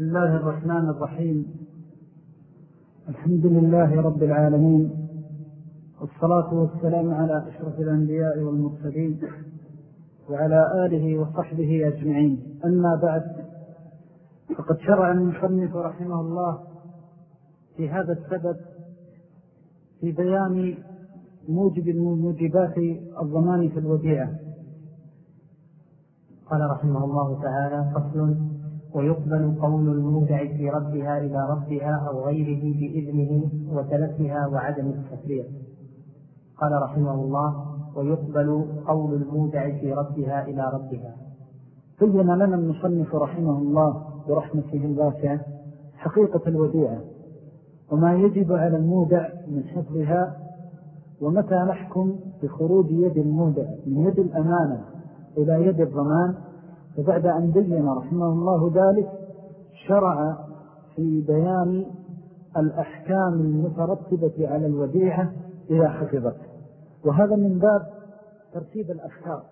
بسم الله الرحمن الرحيم. الحمد لله رب العالمين. والصلاة والسلام على أشرف الأنبياء والمرسلين وعلى آله وصحبه أجمعين. أما بعد فقد شرع المصنف رحمه الله في هذا السبب في بيان موجب موجبات الضمان في الوديعة. قال رحمه الله تعالى فصل ويقبل قول المودع في ردها إلى ربها أو غيره بإذنه وتلفها وعدم التفريق. قال رحمه الله ويقبل قول المودع في ردها إلى ربها. بين لنا المصنف رحمه الله برحمته الواسعة حقيقة الوديعة وما يجب على المودع من حفظها ومتى نحكم بخروج يد المودع من يد الأمانة إلى يد الضمان فبعد أن بين رحمه الله ذلك شرع في بيان الأحكام المترتبة على الوديعة إذا حفظت. وهذا من باب ترتيب الأفكار.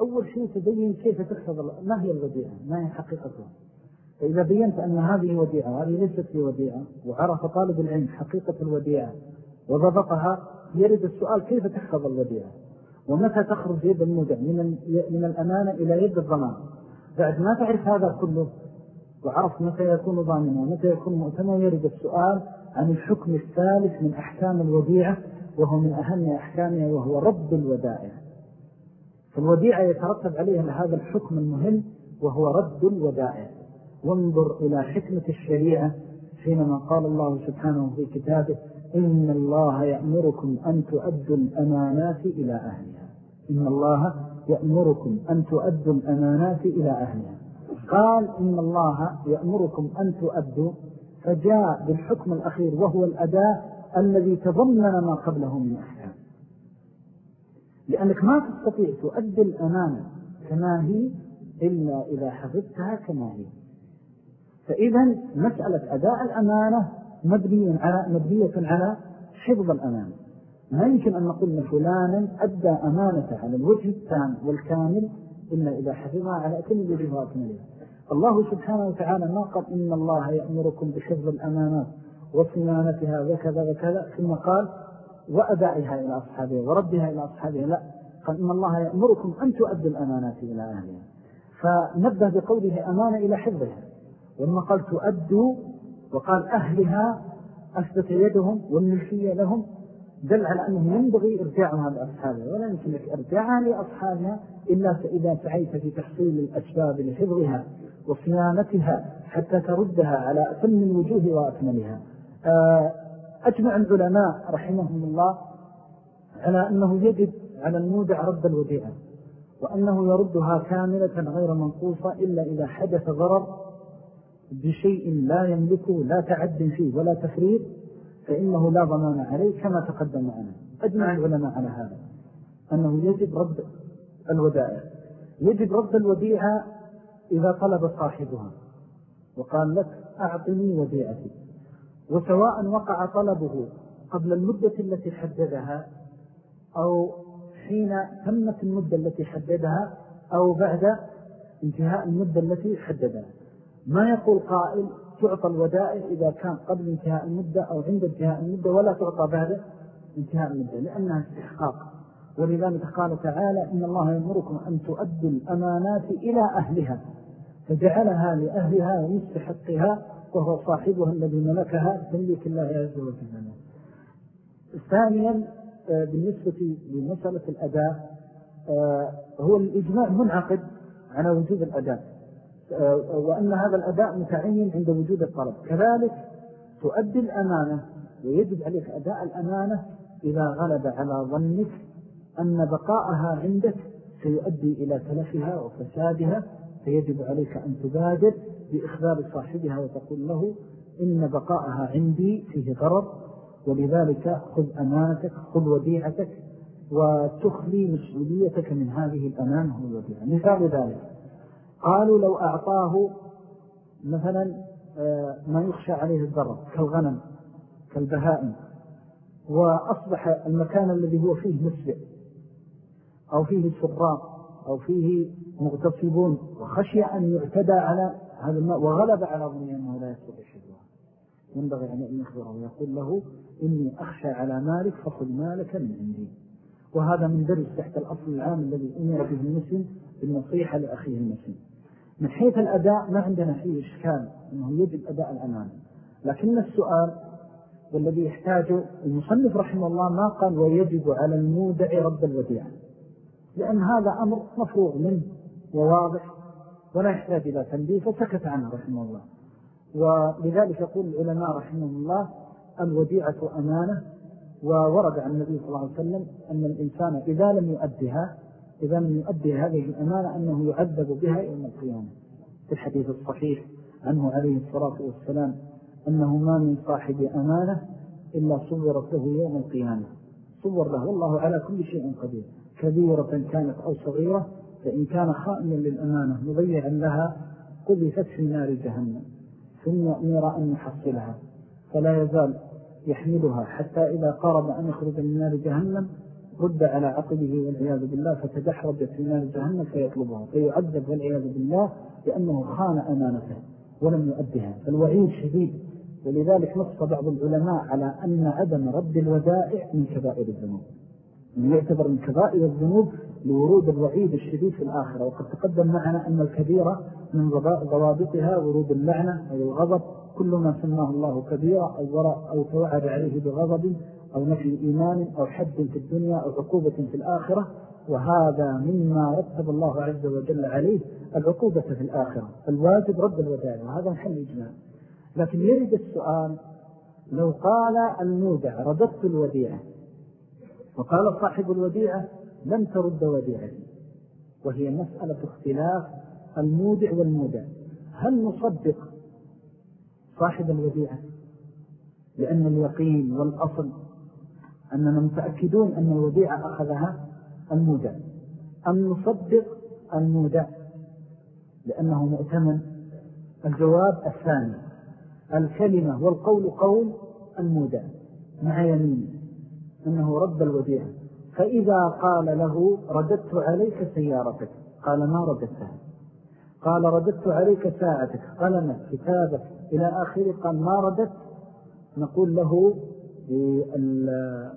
أول شيء تبين كيف تحفظ ما هي الوديعة ما هي حقيقتها. فإذا بينت أن هذه وديعة وهذه ليست في وديعة وعرف طالب العلم حقيقة الوديعة وضبطها يرد السؤال كيف تحفظ الوديعة؟ ومتى تخرج يد المودع من, من الأمانة إلى يد الضمان بعد ما تعرف هذا كله وعرف متى يكون ضامنا ومتى يكون مؤتمن يرد السؤال عن الحكم الثالث من أحكام الوديعة وهو من أهم أحكامها وهو رد الودائع. فالوديعة يترتب عليها هذا الحكم المهم وهو رد الودائع. وانظر إلى حكمة الشريعة حينما قال الله سبحانه في كتابه إن الله يأمركم أن تؤدوا الأمانات إلى أهلها. إن الله يأمركم أن تؤدوا الأمانات إلى أهلها. قال إن الله يأمركم أن تؤدوا فجاء بالحكم الأخير وهو الأداء الذي تضمن ما قبله من أحكام. لأنك ما تستطيع تؤدي الأمانة كما هي إلا إذا حفظتها كما هي. فإذا مسألة أداء الأمانة مبنية على, مبنية على حفظ الأمانة. ما يمكن أن نقول أن فلانا أدى أمانة على الوجه التام والكامل إلا إذا حفظها على أكمل وجه وأكملها الله سبحانه وتعالى ما قال إن الله يأمركم بحفظ الأمانات وصنانتها وكذا وكذا ثم قال وأدائها إلى أصحابها وردها إلى أصحابها. لا قال إن الله يأمركم أن تؤدوا الأمانات إلى أهلها. فنبه بقوله أمانة إلى حفظها. ولما قال تؤدوا وقال أهلها أثبت يدهم والملكية لهم. دل على أنه ينبغي إرجاعها لأصحابها ولا يمكن لك إرجاعها لأصحابها إلا فإذا سعيت في تحصيل الأسباب لحفظها وصيانتها حتى تردها على أتم الوجوه وأكملها. آه، أجمع العلماء رحمهم الله على أنه يجب على المودع رد الوديعة وأنه يردها كاملة غير منقوصة إلا إذا حدث ضرر بشيء لا يملكه لا تعد فيه ولا تفريط فإنه لا ضمان عليه كما تقدم معنا. أجمع العلماء على هذا. أنه يجب رد الودائع. يجب رد الوديعة إذا طلب صاحبها. وقال لك أعطني وديعتي. وسواء وقع طلبه قبل المدة التي حددها أو حين تمت المدة التي حددها أو بعد انتهاء المدة التي حددها. ما يقول قائل؟ تعطى الودائع إذا كان قبل انتهاء المدة أو عند انتهاء المدة ولا تعطى بعد انتهاء المدة لأنها استحقاق. ولذلك قال تعالى إن الله يمركم أن تؤدوا الأمانات إلى أهلها فجعلها لأهلها ومستحقها وهو صاحبها الذي ملكها تملك الله عز وجل. ثانيا آه، بالنسبة لمسألة الأداء آه، هو الإجماع منعقد على وجود الأداء. وأن هذا الأداء متعين عند وجود الطلب. كذلك تؤدي الأمانة ويجب عليك أداء الأمانة إذا غلب على ظنك أن بقاءها عندك سيؤدي إلى تلفها وفسادها. فيجب عليك أن تبادر بإخبار صاحبها وتقول له إن بقاءها عندي فيه ضرر ولذلك خذ أمانتك خذ وديعتك وتخلي مسؤوليتك من هذه الأمانة والوديعة. مثال ذلك. قالوا لو أعطاه مثلا آه، ما يخشى عليه الضرر كالغنم كالبهائم وأصبح المكان الذي هو فيه مسبع أو فيه سراق أو فيه مغتصبون وخشي أن يعتدى على هذا الماء وغلب على ظني أنه لا يستطيع حفظها ينبغي أن يخبره ويقول له إني أخشى على مالك فخذ مالك من عندي. وهذا من درس تحت الأصل العام الذي أمر به المسلم بالنصيحة لأخيه المسلم. من حيث الأداء ما عندنا فيه إشكال أنه يجب أداء الأمان لكن السؤال والذي يحتاج المصنف رحمه الله ما قال ويجب على المودع رب الوديعة. لأن هذا أمر مفروغ منه وواضح ولا يحتاج إلى تنبيه فسكت عنه رحمه الله. ولذلك يقول العلماء رحمه الله الوديعة أمانة وورد عن النبي صلى الله عليه وسلم أن الإنسان إذا لم يؤدها إذا لم يؤدي هذه الأمانة أنه يعذب بها يوم القيامة. في الحديث الصحيح عنه عليه الصلاة والسلام أنه ما من صاحب أمانة إلا صورت له يوم القيامة. صور له والله على كل شيء قدير. كبيرة كانت أو صغيرة فإن كان خائما للأمانة مضيعا لها قذفت في نار جهنم. ثم أمر أن يحصلها فلا يزال يحملها حتى إذا قرب أن يخرج من نار جهنم رد على عقبه والعياذ بالله فتدحرج في نار جهنم فيطلبها فيعذب والعياذ بالله لأنه خان أمانته ولم يؤدها. فالوعيد شديد. ولذلك نص بعض العلماء على أن عدم رد الودائع من كبائر الذنوب. من يعتبر من كبائر الذنوب لورود الوعيد الشديد في الآخرة. وقد تقدم معنا أن الكبيرة من ضوابطها ورود اللعنة أو الغضب. كل ما سماه الله كبيرة أو, أو توعد عليه بغضب أو نفي إيمان أو حد في الدنيا أو عقوبة في الآخرة وهذا مما رتب الله عز وجل عليه العقوبة في الآخرة الواجب رد الودائع وهذا محل إجماع. لكن يريد السؤال لو قال المودع رددت الوديعة وقال صاحب الوديعة لم ترد وديعتي وهي مسألة اختلاف المودع والمودع. هل نصدق صاحب الوديعة؟ لأن اليقين والأصل أننا متأكدون أن الوديعة أخذها المودع. أم نصدق المودع لأنه مؤتمن. الجواب الثاني الكلمة والقول قول المودع مع يمين أنه رد الوديعة فإذا قال له رددت عليك سيارتك قال ما رددتها؟ قال رددت عليك ساعتك قلمت كتابك إلى آخره قال ما رددت؟ نقول له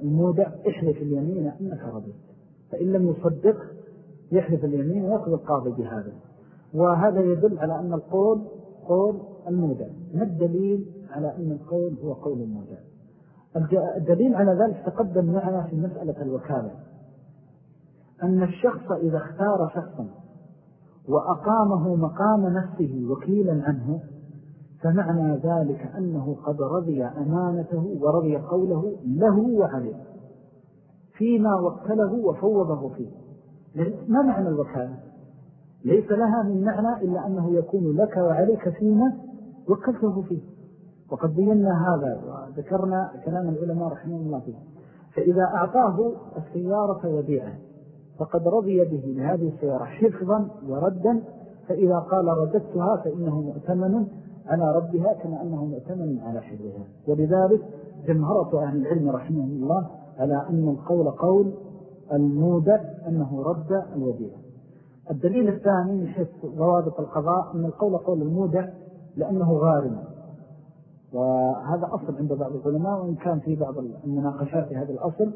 المودع احلف اليمين أنك رددت فإن لم يصدق يحلف اليمين ويأخذ القاضي بهذا. وهذا يدل على أن القول قول المودع ما الدليل على أن القول هو قول المودع الدليل على ذلك تقدم معنا في مسألة الوكالة. أن الشخص إذا اختار شخصا وأقامه مقام نفسه وكيلا عنه فمعنى ذلك أنه قد رضي أمانته ورضي قوله له وعليه فيما وكله وفوضه فيه. ما معنى الوكالة؟ ليس لها من معنى إلا أنه يكون لك وعليك فيما وكلته فيه. وقد بينا هذا وذكرنا كلام العلماء رحمه الله فيه. فإذا أعطاه السيارة وديعة فقد رضي به لهذه السيارة حفظا وردا فإذا قال رددتها فإنه مؤتمن على ربها كما أنه مؤتمن على حفظها ولذلك جمهرة أهل العلم رحمه الله على أن القول قول المودع أنه رد الوديعة الدليل الثاني من حيث ضوابط القضاء أن القول قول المودع لأنه غارم. وهذا أصل عند بعض العلماء وإن كان في بعض المناقشات في هذا الأصل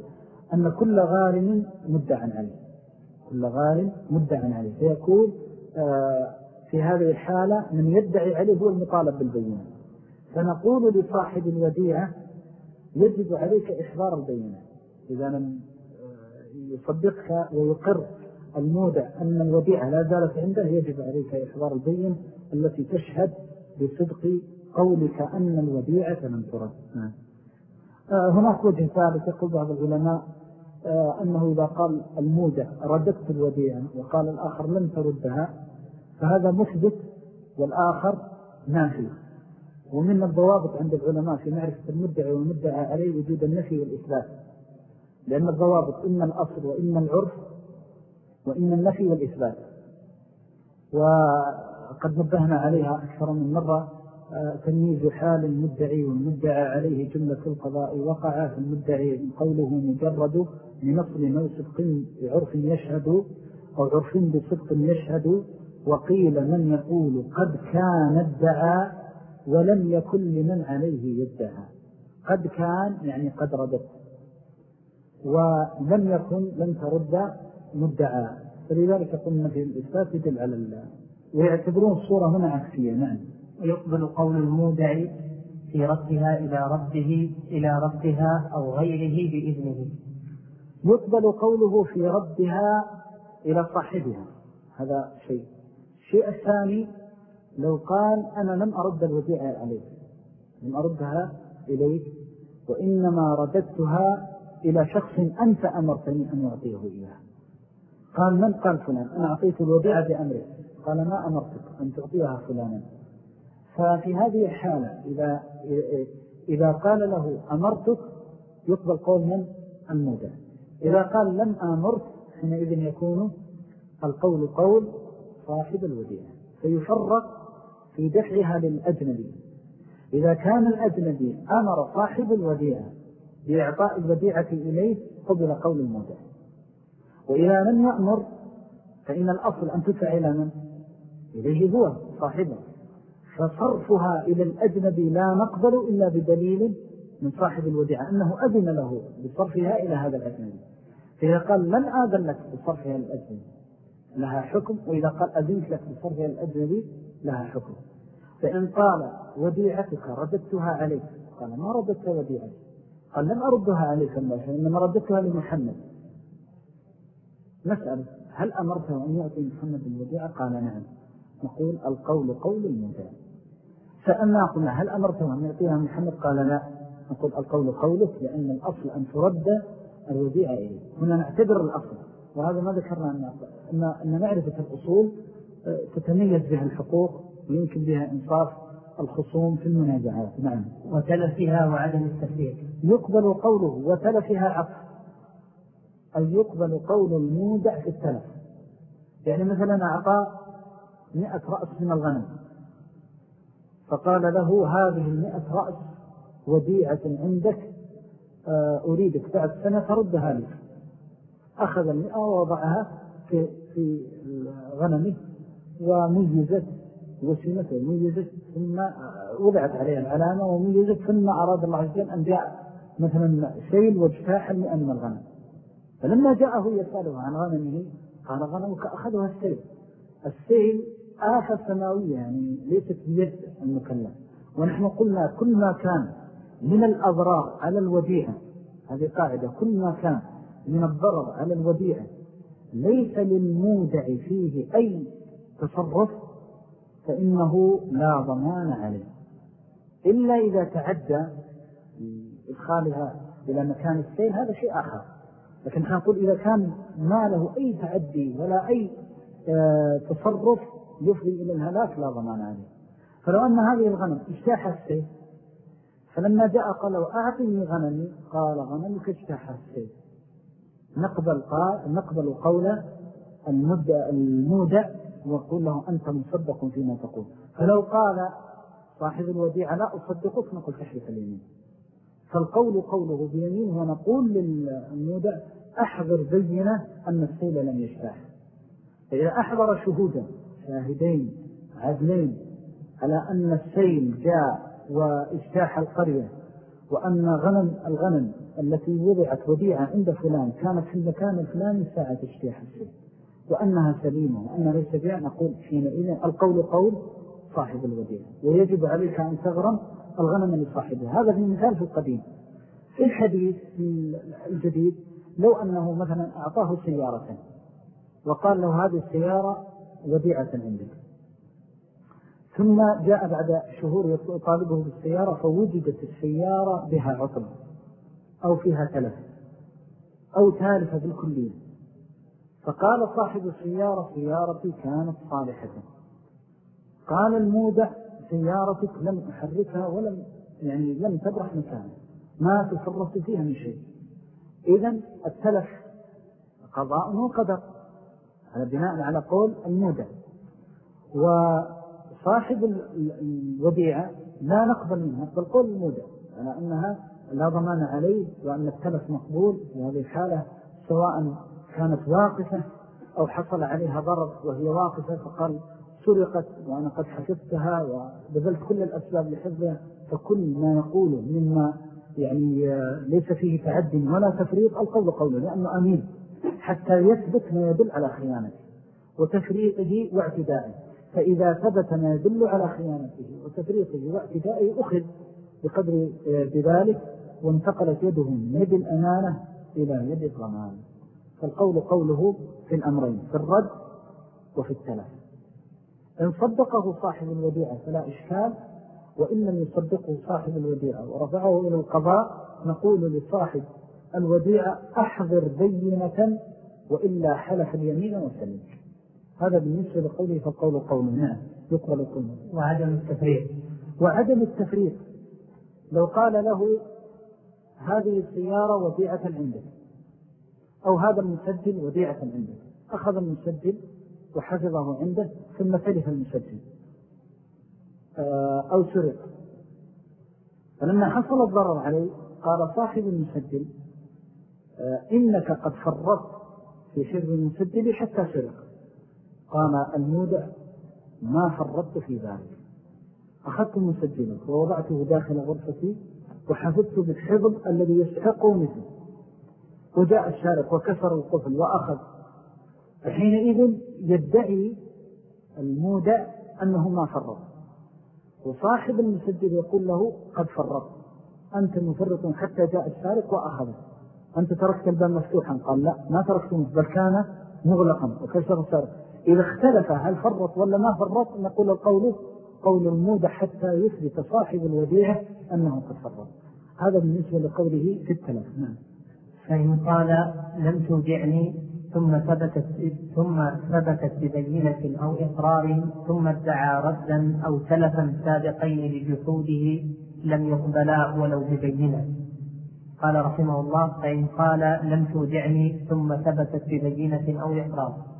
أن كل غارم مدعا عليه. كل غارم مدعا عليه. فيكون آه، في هذه الحالة من يدعي عليه هو المطالب بالبينة. فنقول لصاحب الوديعة يجب عليك إحضار البينة. إذا لم آه، يصدقك ويقر المودع أن الوديعة لا زالت عنده يجب عليك إحضار البينة التي تشهد بصدق قولك أن الوديعة لم ترد. نعم. آه، هناك وجه ثالث يقول بعض العلماء آه، أنه إذا قال المودع رددت الوديعة وقال الآخر لم تردها فهذا مثبت والآخر نافي. ومن الضوابط عند العلماء في معرفة المدعي والمدعى عليه وجود النفي والإثبات. لأن الضوابط إما الأصل وإما العرف وإما النفي والإثبات. وقد نبهنا عليها أكثر من مرة تمييز حال المدعي والمدعى عليه جملة القضاء وقع في المدعي قوله مجرد لنصل أو صدق عرف يشهد أو عرف بصدق يشهد. وقيل من يقول قد كان ادعى ولم يكن لمن عليه يدعى. قد كان يعني قد ردت. ولم يكن لم ترد مدعى. فلذلك قلنا في الإثبات يدل على الله ويعتبرون الصورة هنا عكسية نعم. ويقبل قول المودع في ردها إلى ربه إلى ربها أو غيره بإذنه. يقبل قوله في ردها إلى صاحبها. هذا شيء. الشيء الثاني لو قال أنا لم أرد الوديعة عليك لم أردها إليك وإنما رددتها إلى شخص أنت أمرتني أن يعطيه إياه. قال من؟ قال فلان. أنا أعطيت الوديعة بأمرك. قال ما أمرتك أن تعطيها فلانا؟ ففي هذه الحالة إذا, إذا قال له أمرتك يقبل قول من؟ المودع. إذا قال لم أمرت حينئذ يكون القول قول صاحب الوديعة فيفرق في دفعها للأجنبي. إذا كان الأجنبي أمر صاحب الوديعة بإعطاء الوديعة إليه قبل قول المودع. وإذا لم يأمر فإن الأصل أن تدفع إلى من؟ إليه هو صاحبه. فصرفها إلى الأجنبي لا نقبل إلا بدليل من صاحب الوديعة أنه أذن له بصرفها إلى هذا الأجنبي. فإذا قال لن آذن لك بصرفها الأجنبي لها حكم وإذا قال أذنت لك بصرفها الأجنبي لها حكم. فإن قال وديعتك رددتها عليك قال ما رددت وديعتك؟ قال لم أردها عليك الله إنما رددتها لمحمد. نسأل هل أمرته أن يعطي محمد الوديعة قال نعم. نقول القول قول المدعى فأنا قلنا هل أمرته أن يعطيها محمد؟ قال لا. نقول القول قولك لأن الأصل أن ترد الوديعة إليه هنا نعتبر الأصل. وهذا ما ذكرنا أن, أن, أن معرفة الأصول آه، تتميز بها الحقوق ويمكن بها إنصاف الخصوم في المنازعات. نعم. وتلفها وعدم التفريق. يقبل قوله وتلفها عقل أن يقبل قول المودع في التلف. يعني مثلا أعطى مئة رأس من الغنم. فقال له هذه المئة رأس وديعة عندك آه، أريدك بعد سنة تردها لك. أخذ المئة ووضعها في, في غنمه وميزت وسيمته ميزت ثم وضعت عليها العلامة وميزت ثم أراد الله عز وجل أن جاء مثلا سيل واجتاح المئة من الغنم. فلما جاءه يسأله عن غنمه قال غنمك أخذها السيل. السيل آفة سماوية يعني ليست بيد المكلف. ونحن قلنا كل ما كان من الأضرار على الوديعة هذه قاعدة كل ما كان من الضرر على الوديعة ليس للمودع فيه أي تصرف فإنه لا ضمان عليه. إلا إذا تعدى إدخالها إلى مكان السيل هذا شيء آخر. لكن نقول إذا كان ما له أي تعدي ولا أي آه، تصرف يفضي إلى الهلاك لا ضمان عليه. فلو أن هذه الغنم اجتاح السيف فلما جاء قال أعطني غنمي. قال غنمك اجتاح السيف نقبل, قال نقبل قول المودع وقول له أنت مصدق فيما تقول. فلو قال صاحب الوديعة لا أصدقك. نقول تحلف اليمين. فالقول قوله بيمين ونقول للمودع أحضر بينة أن السيل لم يجتاح فإذا أحضر شهودا شاهدين عدلين على أن السيل جاء واجتاح القرية وأن غنم الغنم التي وضعت وديعة عند فلان كانت في المكان الفلاني ساعة اجتاح السيل وأنها سليمة وأنها ليس بيع نقول حينئذ القول قول صاحب الوديعة. ويجب عليك أن تغرم الغنم لصاحبها. هذا في مثال في القديم. في الحديث الجديد لو أنه مثلا أعطاه سيارة وقال له هذه السيارة وديعة عندك. ثم جاء بعد شهور يطالبه بالسيارة فوجدت السيارة بها عطل أو فيها تلف أو تالفة بالكلية فقال صاحب السيارة سيارتي كانت صالحة. قال المودع سيارتك لم أحركها ولم يعني لم تبرح مكانها. ما تصرفت فيها من شيء. إذن التلف قضاء وقدر. على بناء على قول المودع. صاحب الوديعة لا نقبل منها فالقول المودع على أنها لا ضمان عليه وأن التلف مقبول في هذه الحالة سواء كانت واقفة أو حصل عليها ضرر وهي واقفة فقال سرقت وأنا قد حفظتها وبذلت كل الأسباب لحفظها فكل ما يقوله مما يعني آه، ليس فيه تعد ولا تفريط القول قوله لأنه أمين حتى يثبت ما يدل على خيانته وتفريقه واعتدائه فإذا ثبت ما يدل على خيانته وتفريقه واعتدائه أخذ بقدر آه، بذلك وانتقلت يده من يد الأمانة إلى يد الضمان. فالقول قوله في الأمرين في الرد وفي التلف. إن صدقه صاحب الوديعة فلا إشكال وإن لم يصدقه صاحب الوديعة ورفعه إلى القضاء نقول لصاحب الوديعة أحضر بينة وإلا حلف اليمين وسلمك هذا بالنسبة لقوله فالقول قوله نعم يقبل لقوله وعدم التفريق. وعدم التفريق لو قال له هذه السيارة وديعة عندك أو هذا المسجل وديعة عندك أخذ المسجل وحفظه عنده ثم تلف المسجل آه، أو سرق. فلما حصل الضرر عليه قال صاحب المسجل آه، إنك قد فرطت في شر المسجل حتى سرق. قال المودع ما فرطت في ذلك. أخذت مسجلك ووضعته داخل غرفتي وحفظت بالحفظ الذي يستحقه مثله وجاء الشارق وكسر القفل وأخذ. فحينئذ يدعي المودع أنه ما فرط. وصاحب المسجل يقول له قد فرط. أنت مفرط حتى جاء الشارق وأخذ. أنت تركت الباب مفتوحا. قال لا ما تركته بل كان مغلقا. وكسر الشارق إذا اختلف هل فرط ولا ما فرط نقول القول إيه؟ قول المودة حتى يثبت صاحب الوديعة أنه قد فرط. هذا بالنسبة لقوله في التلف. نعم. فإن قال لم توجعني ثم ثبتت ثم ثبتت ببينة أو إقرار ثم ادعى ردا أو تلفا سابقين لجحوده لم يقبلا ولو ببينة. قال رحمه الله فإن قال لم توجعني ثم ثبتت ببينة أو إقرار.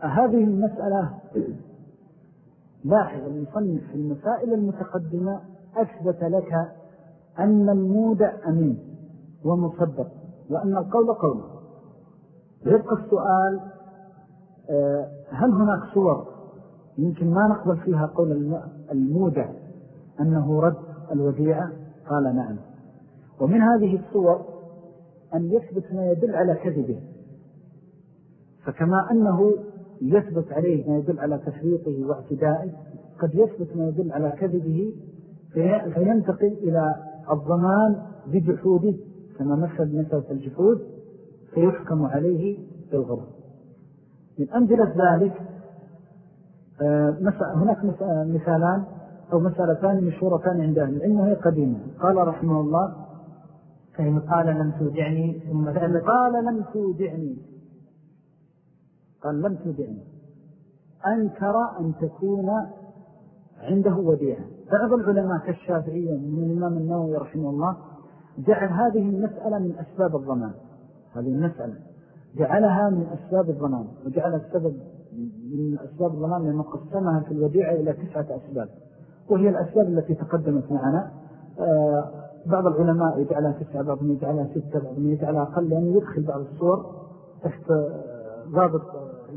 هذه المسألة لاحظ المصنف في المسائل المتقدمة أثبت لك أن المودع أمين ومصدق وأن القول قول. يبقى السؤال آه، هل هناك صور؟ يمكن ما نقبل فيها قول المودع أنه رد الوديعة؟ قال نعم. ومن هذه الصور أن يثبت ما يدل على كذبه. فكما أنه يثبت عليه ما يدل على تحريقه واعتدائه قد يثبت ما يدل على كذبه فينتقل إلى الضمان بجحوده كما مثل مثلة الجحود فيحكم عليه بالغرب من أمثلة ذلك آه، هناك مثالان أو مسألتان مشهورتان عند أهل العلم وهي قديمة. قال رحمه الله فإن قال لم توجعني ثم قال لم توجعني قال لم تدعني أنكر أن تكون عنده وديعة. بعض العلماء كالشافعية من الإمام النووي رحمه الله جعل هذه المسألة من أسباب الضمان هذه المسألة جعلها من أسباب الضمان وجعل السبب من أسباب الضمان لأنه قسمها في الوديعة إلى تسعة أسباب. وهي الأسباب التي تقدمت معنا. آه، بعض العلماء يجعلها تسعة بعضهم يجعلها ستة بعضهم يجعلها أقل لأنه يدخل بعض الصور تحت آه، ضابط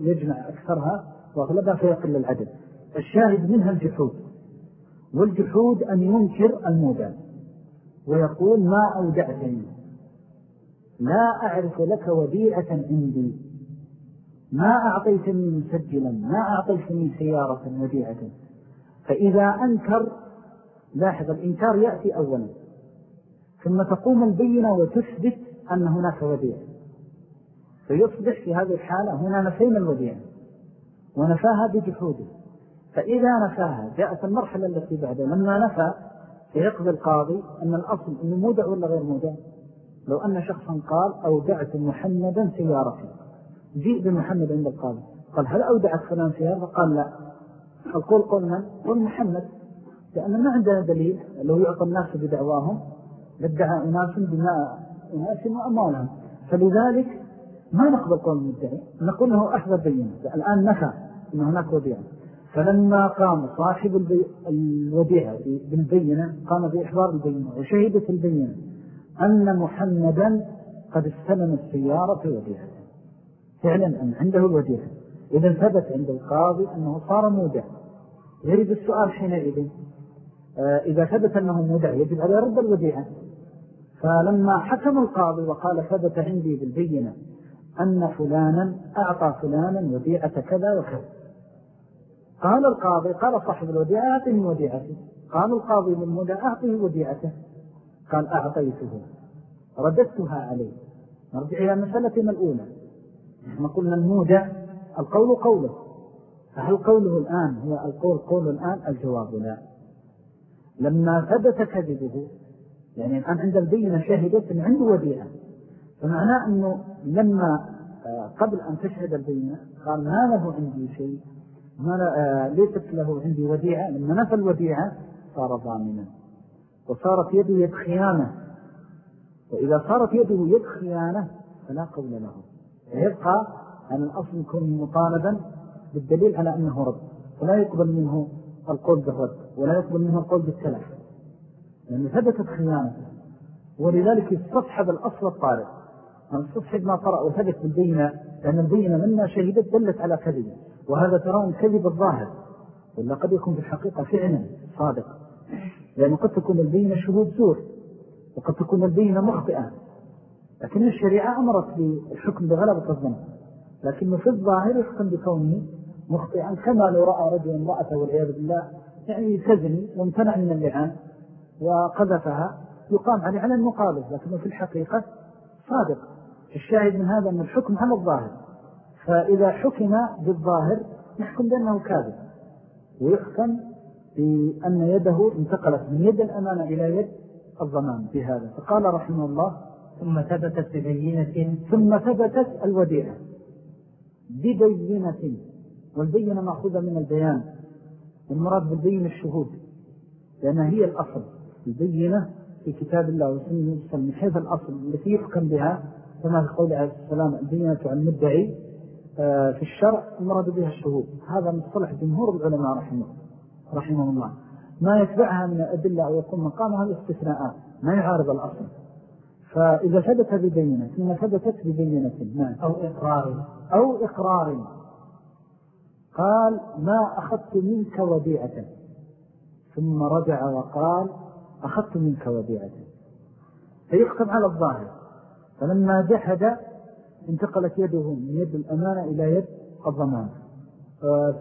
يجمع أكثرها وأغلبها فيقل العدد الشاهد منها الجحود. والجحود أن ينكر المودع ويقول ما أودعتني لا أعرف لك وديعة عندي. ما أعطيتني مسجلا ما أعطيتني سيارة وديعة. فإذا أنكر لاحظ الإنكار يأتي أولا. ثم تقوم البينة وتثبت أن هناك وديعة. فيصبح في هذه الحالة هنا نفينا الوديعة ونفاها بجحوده. فإذا نفاها جاءت المرحلة التي بعدها لما نفى يقضي القاضي أن الأصل أنه مودع ولا غير مودع؟ لو أن شخصا قال أودعت محمدا سيارتي. جيء بمحمد عند القاضي. قال هل أودعت فلان سيارة؟ قال لا. القول من قل محمد. لأن ما عندنا دليل لو يعطى الناس بدعواهم لادعى أناس بما أناس وأموالهم فلذلك ما نقبل قول المدعي نقول له أحضر بينة الآن نفى أن هناك وديعة فلما قام صاحب الوديعة بالبينة قام بإحضار البينة وشهدت البينة أن محمدا قد استلم السيارة في وديعة فعلا أن عنده الوديعة إذا ثبت عند القاضي أنه صار مودع يريد السؤال حينئذ آه، إذا ثبت أنه مودع يجب على رد الوديعة فلما حكم القاضي وقال ثبت عندي بالبينة أن فلانا أعطى فلانا وديعة كذا وكذا. قال القاضي قال صاحب الوديعة أعطني وديعتي قال القاضي للمودع أعطيه وديعته. قال أعطيته. رددتها عليه. نرجع إلى مسألتنا الأولى. نحن قلنا المودع القول قوله. فهل قوله الآن هو القول قول الآن؟ الجواب لا. لما ثبت كذبه يعني الآن عند البينة شهدت أن عنده وديعة. فمعناه أنه لما آه، قبل أن تشهد البينة قال ما له عندي شيء ما آه، ليست له عندي وديعة لما نفى الوديعة صار ضامنا وصارت يده يد خيانة وإذا صارت يده يد خيانة فلا قول له. فيبقى أن الأصل يكون مطالبا بالدليل على أنه رد. فلا يقبل منه القول بالرد ولا يقبل منه القول بالتلف لأنه ثبتت خيانته ولذلك يستصحب الأصل الطارئ. من استصحب ما طرأ وثبت بالبينة لأن البينة مما شهدت دلت على كذب وهذا ترون كذب الظاهر. ولا قد يكون في الحقيقة فعلا صادق. لأنه قد تكون البينة شهود زور وقد تكون البينة مخطئة. لكن الشريعة أمرت بالحكم بغلبة الظن. لكنه في الظاهر يحكم بكونه مخطئا كما لو رأى رجل امرأته والعياذ بالله يعني تزني وامتنع من اللعان وقذفها يقام عليه على المقابل لكنه في الحقيقة صادق. الشاهد من هذا أن الحكم على الظاهر. فإذا حكم بالظاهر نحكم بأنه كاذب. ويحكم بأن يده انتقلت من يد الأمانة إلى يد الضمان بهذا فقال رحمه الله ثم ثبتت ببينة. ثم ثبتت الوديعة. ببينة. والبينة مأخوذة من البيان. والمراد بالبينة الشهود. لأنها هي الأصل. البينة في كتاب الله وسنة من حيث الأصل التي يحكم بها كما في قول عليه السلام البينة عن مدعي آه، في الشرع المراد بها الشهود. هذا مصطلح جمهور العلماء رحمه رحمه الله. ما يتبعها من الأدلة أو يكون مقامها الاستثناءات ما يعارض الأصل. فإذا ثبت ببينة ثم ثبتت ببينة نعم. أو إقرار. أو إقرار. قال ما أخذت منك وديعة. ثم رجع وقال أخذت منك وديعة. فيختم على الظاهر. فلما جحد انتقلت يده من يد الأمانة إلى يد الضمان.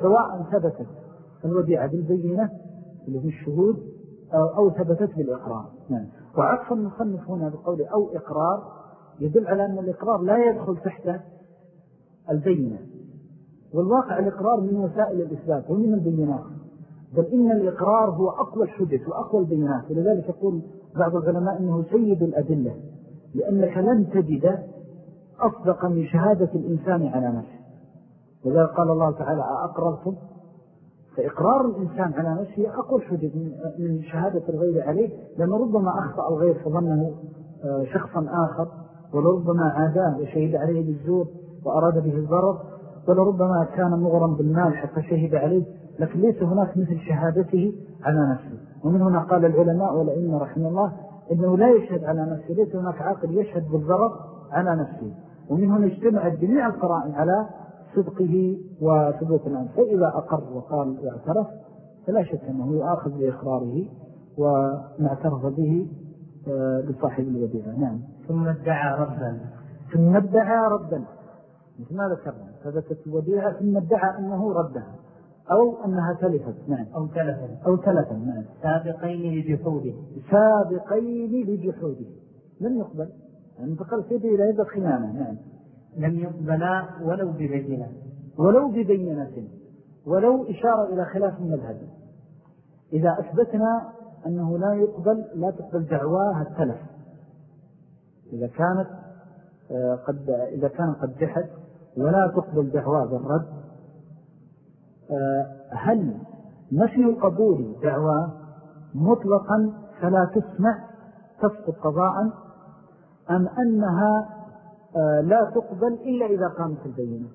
سواء ثبتت الوديعة بالبينة اللي في الشهود أو, ثبتت بالإقرار. نعم. وعطف المصنف هنا بقول أو إقرار يدل على أن الإقرار لا يدخل تحت البينة. والواقع الإقرار من وسائل الإثبات ومن البينات. بل إن الإقرار هو أقوى الحجج وأقوى البينات. ولذلك يقول بعض العلماء إنه سيد الأدلة. لأنك لن تجد أصدق من شهادة الإنسان على نفسه. وذلك قال الله تعالى أقررتم فإقرار الإنسان على نفسه أقوى الحجج من شهادة الغير عليه لأنه ربما أخطأ الغير فظنه آه، شخصا آخر ولربما عاداه وشهد عليه بالزور وأراد به الضرر ولربما كان مغرم بالمال حتى شهد عليه لكن ليس هناك مثل شهادته على نفسه. ومن هنا قال العلماء والأئمة رحمه الله إنه لا يشهد على نفسه ليس هناك عاقل يشهد بالضرر على نفسه. ومن هنا اجتمعت جميع القرائن على صدقه وثبوت الأمر فإذا أقر وقال واعترف فلا شك أنه يؤاخذ بإقراره وما اعترف به آه، لصاحب الوديعة. نعم. ثم ادعى ربا. ثم ادعى ربا. مثل ما ذكرنا ثبتت الوديعة ثم ادعى أنه ردها أو أنها تلفت نعم. أو تلفت أو تلفت نعم. سابقين لجحوده. سابقين لجحوده. لم يقبل. انتقل سيدي إلى يد الخيانة نعم. لم يقبلا ولو ببينة. ولو ببينة. ولو إشارة إلى خلاف المذهب. إذا أثبتنا أنه لا يقبل لا تقبل دعواه التلف إذا كانت آه، قد إذا كان قد جحد ولا تقبل دعواه بالرد هل نفي قبول دعواه مطلقا فلا تسمع تسقط قضاء؟ أم أنها آه، لا تقبل إلا إذا قامت البينة؟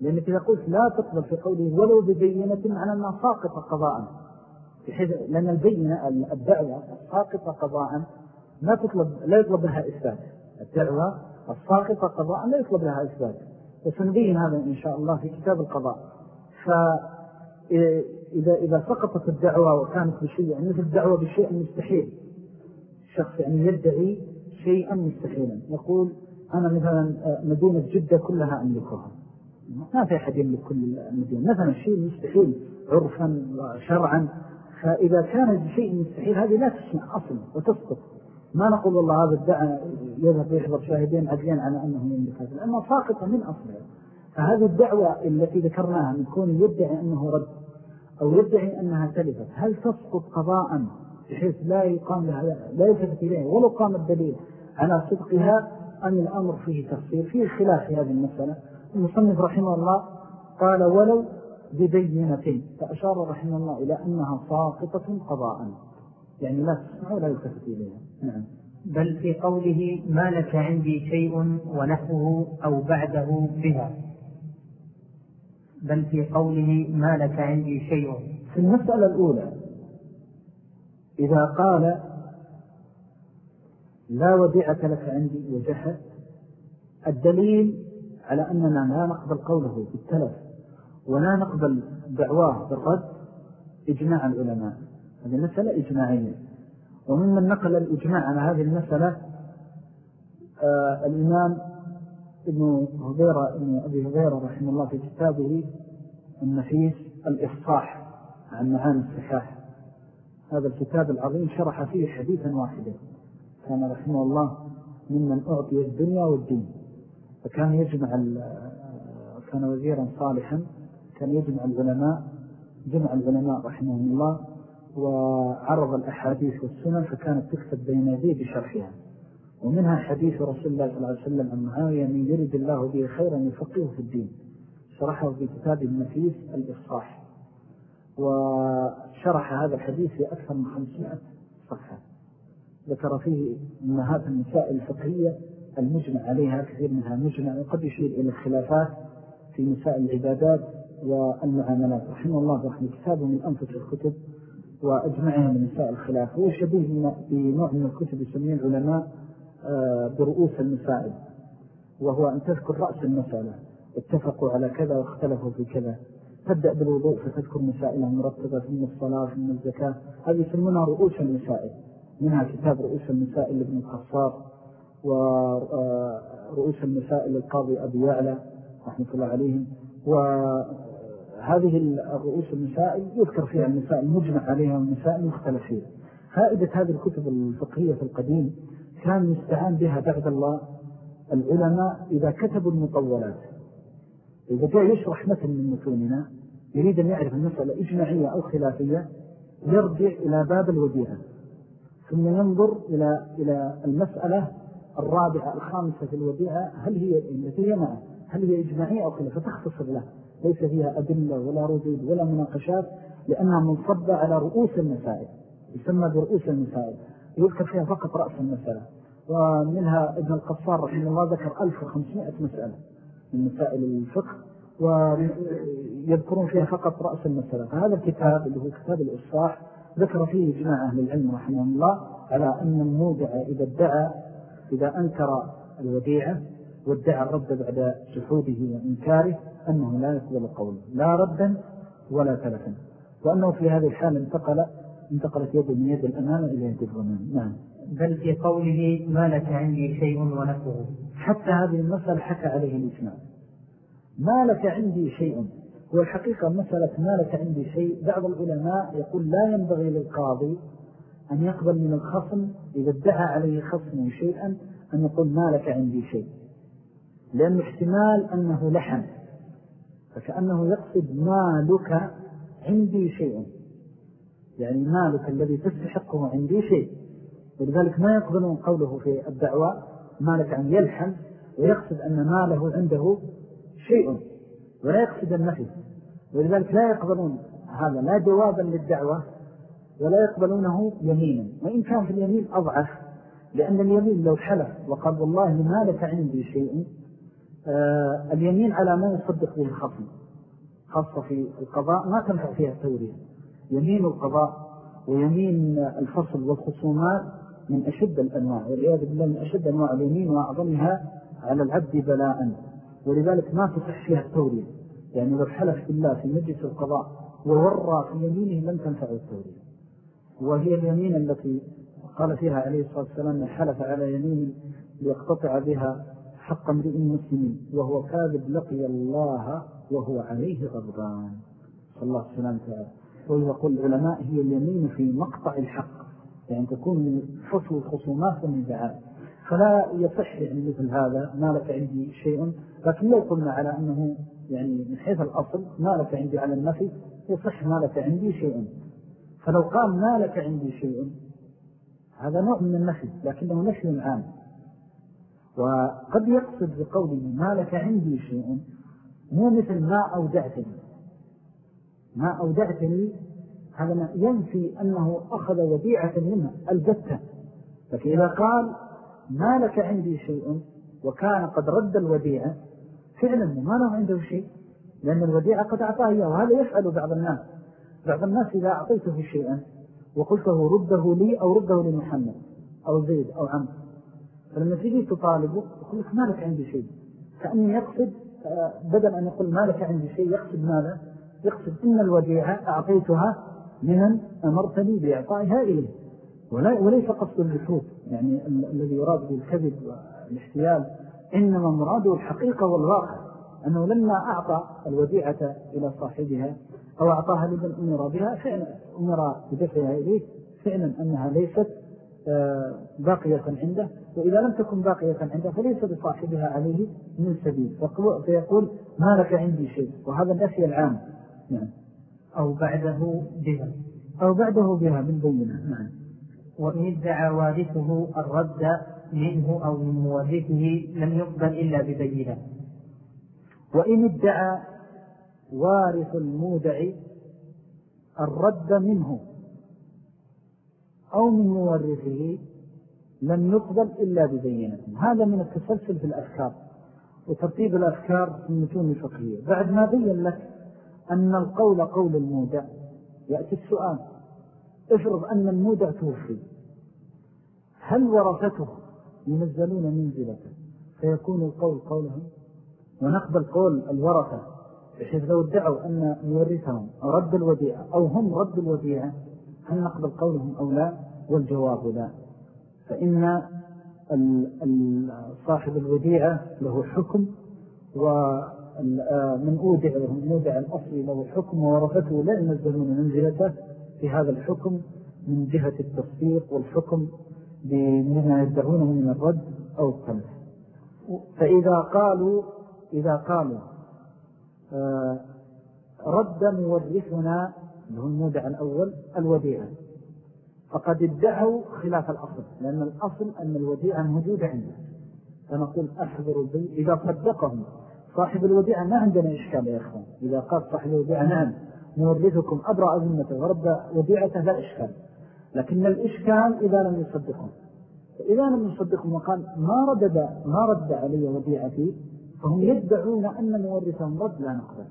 لأنك إذا قلت لا تقبل في قوله ولو ببينة معنى أنها ساقطة قضاء. بحيث لأن البينة الدعوة الساقطة قضاء لا تطلب لا يطلب لها إثبات. الدعوة الساقطة قضاء لا يطلب لها إثبات. وسنبين هذا إن شاء الله في كتاب القضاء. فإذا إذا سقطت الدعوة وكانت بشيء يعني مثل الدعوة بشيء مستحيل. شخص يعني يدعي شيئا مستحيلا. يقول أنا مثلا مدينة جدة كلها أملكها ما في أحد يملك كل المدينة. مثلا شيء مستحيل عرفا وشرعا فإذا كان بشيء مستحيل هذه لا تسمع أصلا وتسقط ما نقول والله هذا الدعاء يذهب يحضر شاهدين عدلين على أنه يملك هذا. لأنه ساقطة من أصلها فهذه الدعوة التي ذكرناها من كون يدعي أنه رد أو يدعي أنها تلفت هل تسقط قضاء بحيث لا يقام لها لا يلتفت إليه ولو قام الدليل على صدقها أم الأمر فيه تفصيل؟ فيه خلاف في هذه المسألة. المصنف رحمه الله قال ولو ببينة فأشار رحمه الله إلى أنها ساقطة قضاء. يعني لا تسمع ولا يلتفت إليها. نعم. بل في قوله ما لك عندي شيء ونحوه أو بعده بها بل في قوله ما لك عندي شيء. في المسألة الأولى إذا قال لا وديعة لك عندي وجحد الدليل على أننا لا نقبل قوله بالتلف ولا نقبل دعواه بالرد إجماع العلماء. هذه مسألة إجماعية. وممن نقل الإجماع على هذه المسألة آه الإمام ابن هبيرة ابن أبي هبيرة رحمه الله في كتابه النفيس الإفصاح عن معاني الصحاح. هذا الكتاب العظيم شرح فيه حديثا واحدا. كان رحمه الله ممن أعطي الدنيا والدين. فكان يجمع كان وزيرا صالحا كان يجمع العلماء جمع العلماء رحمه الله وعرض الأحاديث والسنن فكانت تكتب بين يديه بشرحها. ومنها حديث رسول الله صلى الله عليه وسلم عن معاوية من يرد الله به خيرا يفقه في الدين. شرحه في كتاب النفيس الإصحاح وشرح هذا الحديث في أكثر من 500 صفحة. ذكر فيه أمهات النساء الفقهية المجمع عليها كثير منها مجمع وقد يشير إلى الخلافات في مسائل العبادات والمعاملات. رحمه الله رحمه كتابه من أنفس الكتب وأجمعها من مسائل الخلاف. هو شبيه بنوع من الكتب يسميه العلماء برؤوس المسائل وهو أن تذكر رأس المسألة. اتفقوا على كذا واختلفوا في كذا. تبدأ بالوضوء فتذكر مسائل مرتبة ثم الصلاة ثم الزكاة. هذه يسمونها رؤوس المسائل. منها كتاب رؤوس المسائل لابن الخصار ورؤوس المسائل للقاضي أبي يعلى رحمة الله عليهم. وهذه الرؤوس المسائل يذكر فيها المسائل مجمع عليها والمسائل مختلفين. فائدة هذه الكتب الفقهية في القديم كان يستعان بها بعد الله العلماء إذا كتبوا المطولات. إذا جاء يشرح مثل من متوننا يريد أن يعرف المسألة إجماعية أو خلافية يرجع إلى باب الوديعة. ثم ينظر إلى إلى المسألة الرابعة الخامسة في الوديعة هل هي التي هي معه؟ هل هي إجماعية أو خلافة فتختصر له. ليس فيها أدلة ولا ردود ولا مناقشات لأنها منصبة على رؤوس المسائل. يسمى برؤوس المسائل. يذكر فيها فقط رأس المسألة. ومنها ابن القصار رحمه الله ذكر 1500 مسألة من مسائل الفقه ويذكرون فيها فقط رأس المسألة. فهذا الكتاب اللي هو كتاب الإصفاح ذكر فيه إجماع أهل العلم رحمه الله على أن المودع إذا ادعى إذا أنكر الوديعة وادعى الرد بعد جحوده وإنكاره أنه لا يقبل قوله. لا ردا ولا تلفا. وأنه في هذه الحالة انتقل انتقلت يده من يد الأمانة إلى يد الضمان نعم. بل في قوله ما لك عندي شيء ونفه حتى هذه المسألة حكى عليه الإجماع ما لك عندي شيء. هو الحقيقة مسألة ما لك عندي شيء. بعض العلماء يقول لا ينبغي للقاضي أن يقبل من الخصم إذا ادعى عليه خصم شيئا أن يقول ما لك عندي شيء. لأن احتمال أنه لحن فكأنه يقصد مالك عندي شيء. يعني مالك الذي تستحقه عندي شيء. ولذلك ما يقبلون قوله في الدعوة مالك أن يلحن ويقصد أن ماله عنده شيء ولا يقصد النفي. ولذلك لا يقبلون هذا لا جوابا للدعوة ولا يقبلونه يمينا. وإن كان في اليمين أضعف لأن اليمين لو حلف وقال والله ما لك عندي شيء آه اليمين على ما يصدق به الخصم خاصة في القضاء ما تنفع فيها التورية يمين القضاء ويمين الفصل والخصومات من أشد الأنواع والعياذ بالله من أشد أنواع اليمين وأعظمها على العبد بلاء. ولذلك ما تصح فيها التورية يعني لو حلف بالله في مجلس القضاء وورى في يمينه لم تنفع التورية وهي اليمين التي قال فيها عليه الصلاة والسلام من حلف على يمين ليقتطع بها حق امرئ مسلمين وهو كاذب لقي الله وهو عليه غضبان. صلى الله عليه وسلم تعالى. ويقول العلماء هي اليمين في مقطع الحق. يعني تكون من فصل الخصومات والنزاعات فلا يصح يعني مثل هذا ما لك عندي شيء لكن لو قلنا على أنه يعني من حيث الأصل ما لك عندي على النفي يصح ما لك عندي شيء. فلو قال ما لك عندي شيء هذا نوع من النفي لكنه نفي عام. وقد يقصد بقوله ما لك عندي شيء مو مثل ما أودعتني. ما أودعتني هذا ما ينفي أنه أخذ وديعة منه البتة. لكن إذا قال ما لك عندي شيء وكان قد رد الوديعة فعلا ما له عنده شيء لأن الوديعة قد أعطاه إياه وهذا يفعل بعض الناس. بعض الناس إذا أعطيته شيئا وقلته رده لي أو رده لمحمد أو زيد أو عمر فلما تجي تطالبه يقول لك ما لك عندي شيء. كأنه يقصد آه، بدل أن يقول ما لك عندي شيء يقصد ماذا؟ يقصد إن الوديعة أعطيتها لمن أمرتني بإعطائها إليه وليس قصد الجحود يعني الذي يراد بالكذب والاحتيال إنما مراده الحقيقة والواقع أنه لما أعطى الوديعة إلى صاحبها أو أعطاها لمن أمر بها فعلا أمر بدفعها إليه فعلا أنها ليست آه، باقية عنده. وإذا لم تكن باقية عنده فليس بصاحبها عليه من سبيل. فيقول ما لك عندي شيء. وهذا النفي العام. نعم أو بعده بها. أو بعده بها من بينها نعم. وإن ادعى وارثه الرد منه أو من مورثه لم يقبل إلا ببينة. وإن ادعى وارث المودع الرد منه أو من مورثه لم يقبل إلا ببينة. هذا من التسلسل في الأفكار وترتيب الأفكار في المتون الفقهية. بعد ما بين لك أن القول قول المودع. يأتي السؤال. افرض أن المودع توفي. هل ورثته ينزلون منزلته؟ فيكون القول قولهم؟ ونقبل قول الورثة بحيث لو ادعوا أن مورثهم رد الوديعة أو هم رد الوديعة هل نقبل قولهم أو لا؟ والجواب لا. فإن صاحب الوديعة له حكم ومن أودع وهم مودع الأصلي له حكم وورثته لا ينزلون منزلته في هذا الحكم من جهة التصديق والحكم بما يدعونه من الرد أو التلف فإذا قالوا إذا قالوا آه، رد مورثنا اللي هو المودع الأول الوديعة فقد ادعوا خلاف الأصل لأن الأصل أن الوديعة موجودة عنده. فنقول أحذروا إذا صدقهم. صاحب الوديعة ما عندنا إشكال يا إخوان. إذا قال صاحب الوديعة نعم مورثكم أبرأ ذمته ورد وديعته لا إشكال. لكن الإشكال إذا لم يصدقهم فإذا لم يصدقهم وقال ما ردد ما رد علي وديعتي فهم يدعون أن مورثهم رد لا نقبل.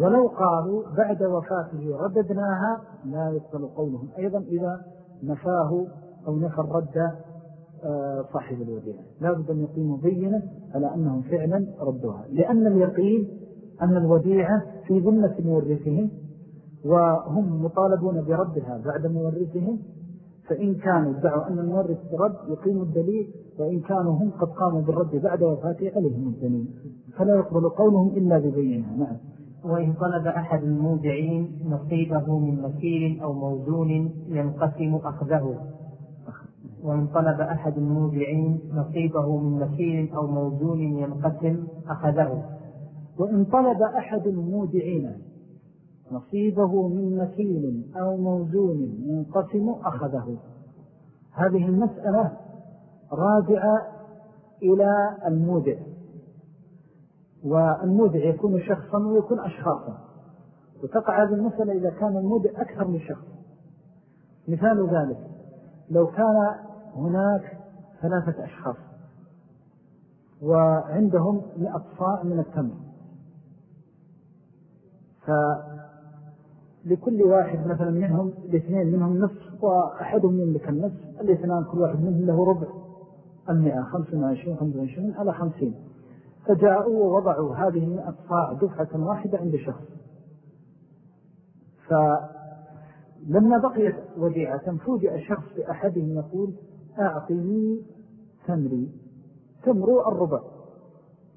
ولو قالوا بعد وفاته رددناها لا يقبل قولهم. أيضا إذا نفاه أو نفى الرد صاحب الوديعة لا بد أن يقيموا بينة على أنهم فعلا ردوها. لأن اليقين أن الوديعة في ذمة مورثهم وهم مطالبون بردها بعد مورثهم. فإن كانوا ادعوا أن المورث رد يقيموا الدليل وإن كانوا هم قد قاموا بالرد بعد وفاته عليهم الدليل. فلا يقبل قولهم إلا ببينها نعم. وإن طلب أحد المودعين نصيبه من مكيل أو موزون ينقسم أخذه. وإن طلب أحد المودعين نصيبه من مكيل أو موزون ينقسم أخذه. وإن طلب أحد المودعين نصيبه من مكيل أو موزون ينقسم أخذه. هذه المسألة راجعة إلى المودع والمودع يكون شخصا ويكون أشخاصا. وتقع هذه المسألة إذا كان المودع أكثر من شخص. مثال ذلك لو كان هناك ثلاثة أشخاص وعندهم مئة صاع من التمر. فلكل واحد مثلا منهم الاثنين منهم نصف وأحدهم يملك النصف الاثنان كل واحد منهم له ربع المئة خمسة وعشرين خمسة وعشرين على خمسين. فجاءوا ووضعوا هذه المئة صاع دفعة واحدة عند شخص. فلما بقيت وديعة فوجئ شخص بأحدهم يقول أعطني تمري. تمر الربع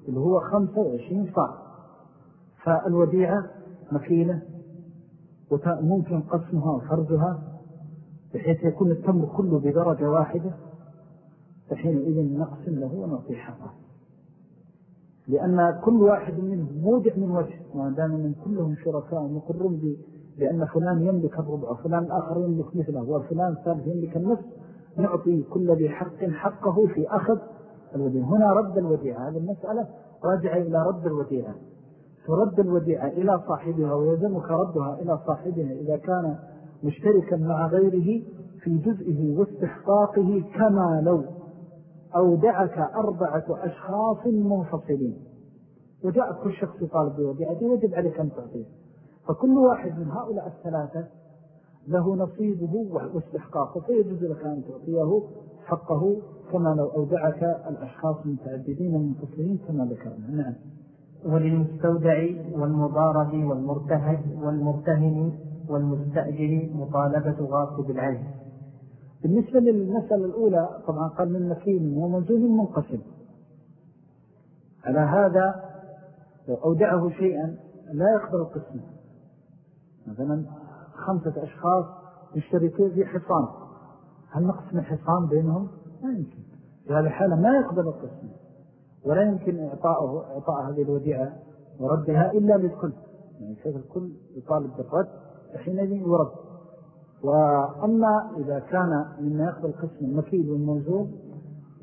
اللي هو خمسة وعشرين صاع. فالوديعة مكينة وممكن قسمها وفرزها بحيث يكون التمر كله بدرجة واحدة. فحينئذ نقسم له ونعطي حقه لأن كل واحد منهم موجع من وجه ما دام من كلهم شركاء مقرون لأن فلان يملك الربع وفلان آخر يملك مثله وفلان ثالث يملك النصف. نعطي كل ذي حق حقه في أخذ الوديعة هنا رد الوديعة هذه المسألة راجع إلى رد الوديعة ترد الوديعة إلى صاحبها ويزمك ردها إلى صاحبها إذا كان مشتركا مع غيره في جزئه واستحقاقه كما لو أودعك أربعة أشخاص منفصلين. وجاء كل شخص يطالب بوديعته وجب عليك أن تعطيه. فكل واحد من هؤلاء الثلاثة له نصيبه واستحقاقه فيجوز لك أن تعطيه حقه كما لو أودعك الأشخاص المتعددين المنفصلين كما ذكرنا. نعم. وللمستودع والمضارب والمرتهن والمرتهن والمستأجر مطالبة غاصب العين. بالنسبة للمسألة الأولى طبعا قال من مكين وموزون منقسم. على هذا لو أودعه شيئا لا يقبل القسم. مثلا خمسة أشخاص يشتركون في حصان. هل نقسم الحصان بينهم؟ ما يمكن. في هذه الحالة ما يقبل القسم ولا يمكن إعطاء, إعطاء هذه الوديعة وردها إلا للكل يعني شيخ الكل يطالب بالرد حينئذ يرد. وأما إذا كان مما يقبل قسم المكيد والموزون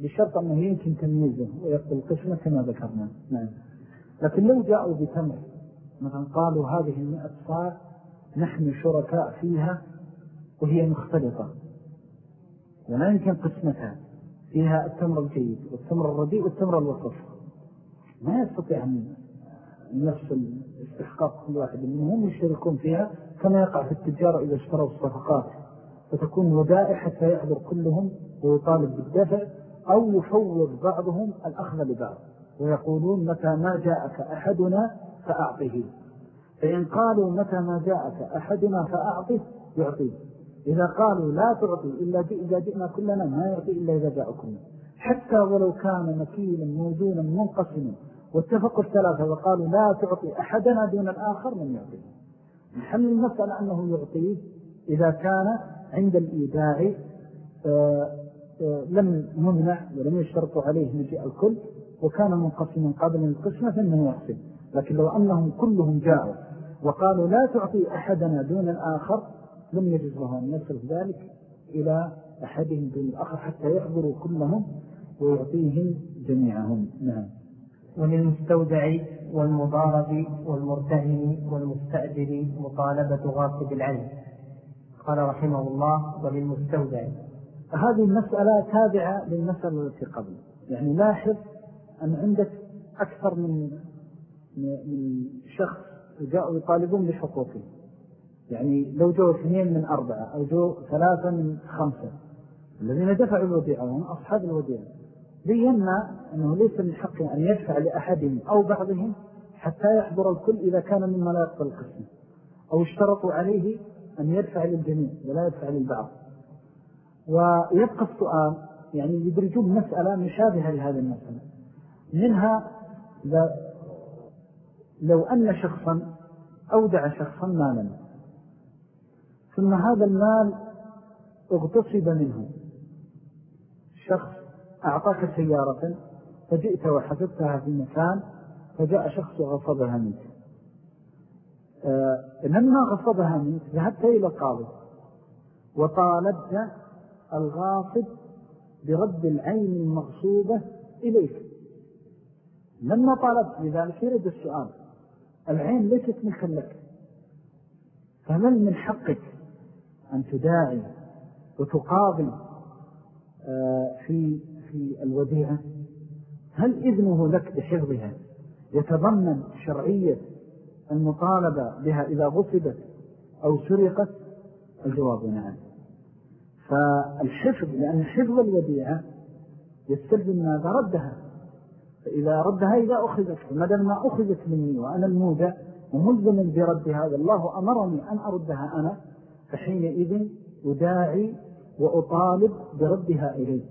بشرط أنه يمكن تمييزه ويقبل قسمه كما ذكرنا. نعم. لكن لو جاءوا بتمر مثلا قالوا هذه المئة صاع نحن شركاء فيها وهي مختلطة. ولا يمكن قسمتها. فيها التمر الجيد والتمر الرديء والتمر الوسط. ما يستطيع أن نفس الاستحقاق كل واحد منهم يشتركون فيها كما يقع في التجارة إذا اشتروا الصفقات. فتكون ودائع حتى يحضر كلهم ويطالب بالدفع أو يفوض بعضهم الأخذ لبعض. ويقولون متى ما جاءك أحدنا فأعطه. فإن قالوا متى ما جاءك أحدنا فأعطه يعطيه إذا قالوا لا تعطي إلا إذا جئنا كلنا ما يعطي إلا إذا جاء كلنا. حتى ولو كان مكيلا موزونا منقسما واتفقوا الثلاثة وقالوا لا تعطي أحدنا دون الآخر من يعطيه. محل المسألة أنه يعطيه إذا كان عند الإيداع آه، آه، لم نمنع ولم يشترط عليه مجيء الكل وكان منقسما قبل القسمة فإنه يحسن لكن لو أنهم كلهم جاءوا وقالوا لا تعطي أحدنا دون الآخر لم يجز له أن يصرف ذلك إلى أحدهم دون الآخر حتى يحضروا كلهم ويعطيهم جميعهم. نعم. وللمستودع والمضارب والمرتهن والمستأجر مطالبة غاصب العين قال رحمه الله وللمستودع. هذه المسألة تابعة للمسألة التي قبل. يعني لاحظ أن عندك أكثر من من شخص جاءوا يطالبون بحقوقه. يعني لو جو اثنين من أربعة أو جو ثلاثة من خمسة. الذين دفعوا الوديعة أصحاب الوديعة. بينا أنه ليس من حقه أن يدفع لأحدهم أو بعضهم حتى يحضر الكل إذا كان مما لا يقبل القسم. أو اشترطوا عليه أن يدفع للجميع ولا يدفع للبعض. ويبقى السؤال يعني يدرجون مسألة مشابهة لهذه المسألة. منها لو أن شخصا أودع شخصا مالا. ثم هذا المال اغتصب منه. شخص أعطاك سيارة فجئت وحفظتها في مكان فجاء شخص وغصبها منك. آه لما غصبها منك ذهبت إلى القاضي وطالبت الغاصب برد العين المغصوبة إليك. لما طالبت لذلك يرد السؤال العين ليست ملكا لك فهل من حقك أن تداعي وتقاضي آه، في في الوديعة؟ هل إذنه لك بحفظها يتضمن شرعية المطالبة بها إذا غصبت أو سرقت؟ الجواب نعم. فالحفظ لأن حفظ الوديعة يستلزم ماذا ردها فإذا ردها إذا أخذت مدى ما أخذت مني وأنا المودع وملزم بردها والله أمرني أن أردها أنا فحينئذ أداعي وأطالب بردها إليه.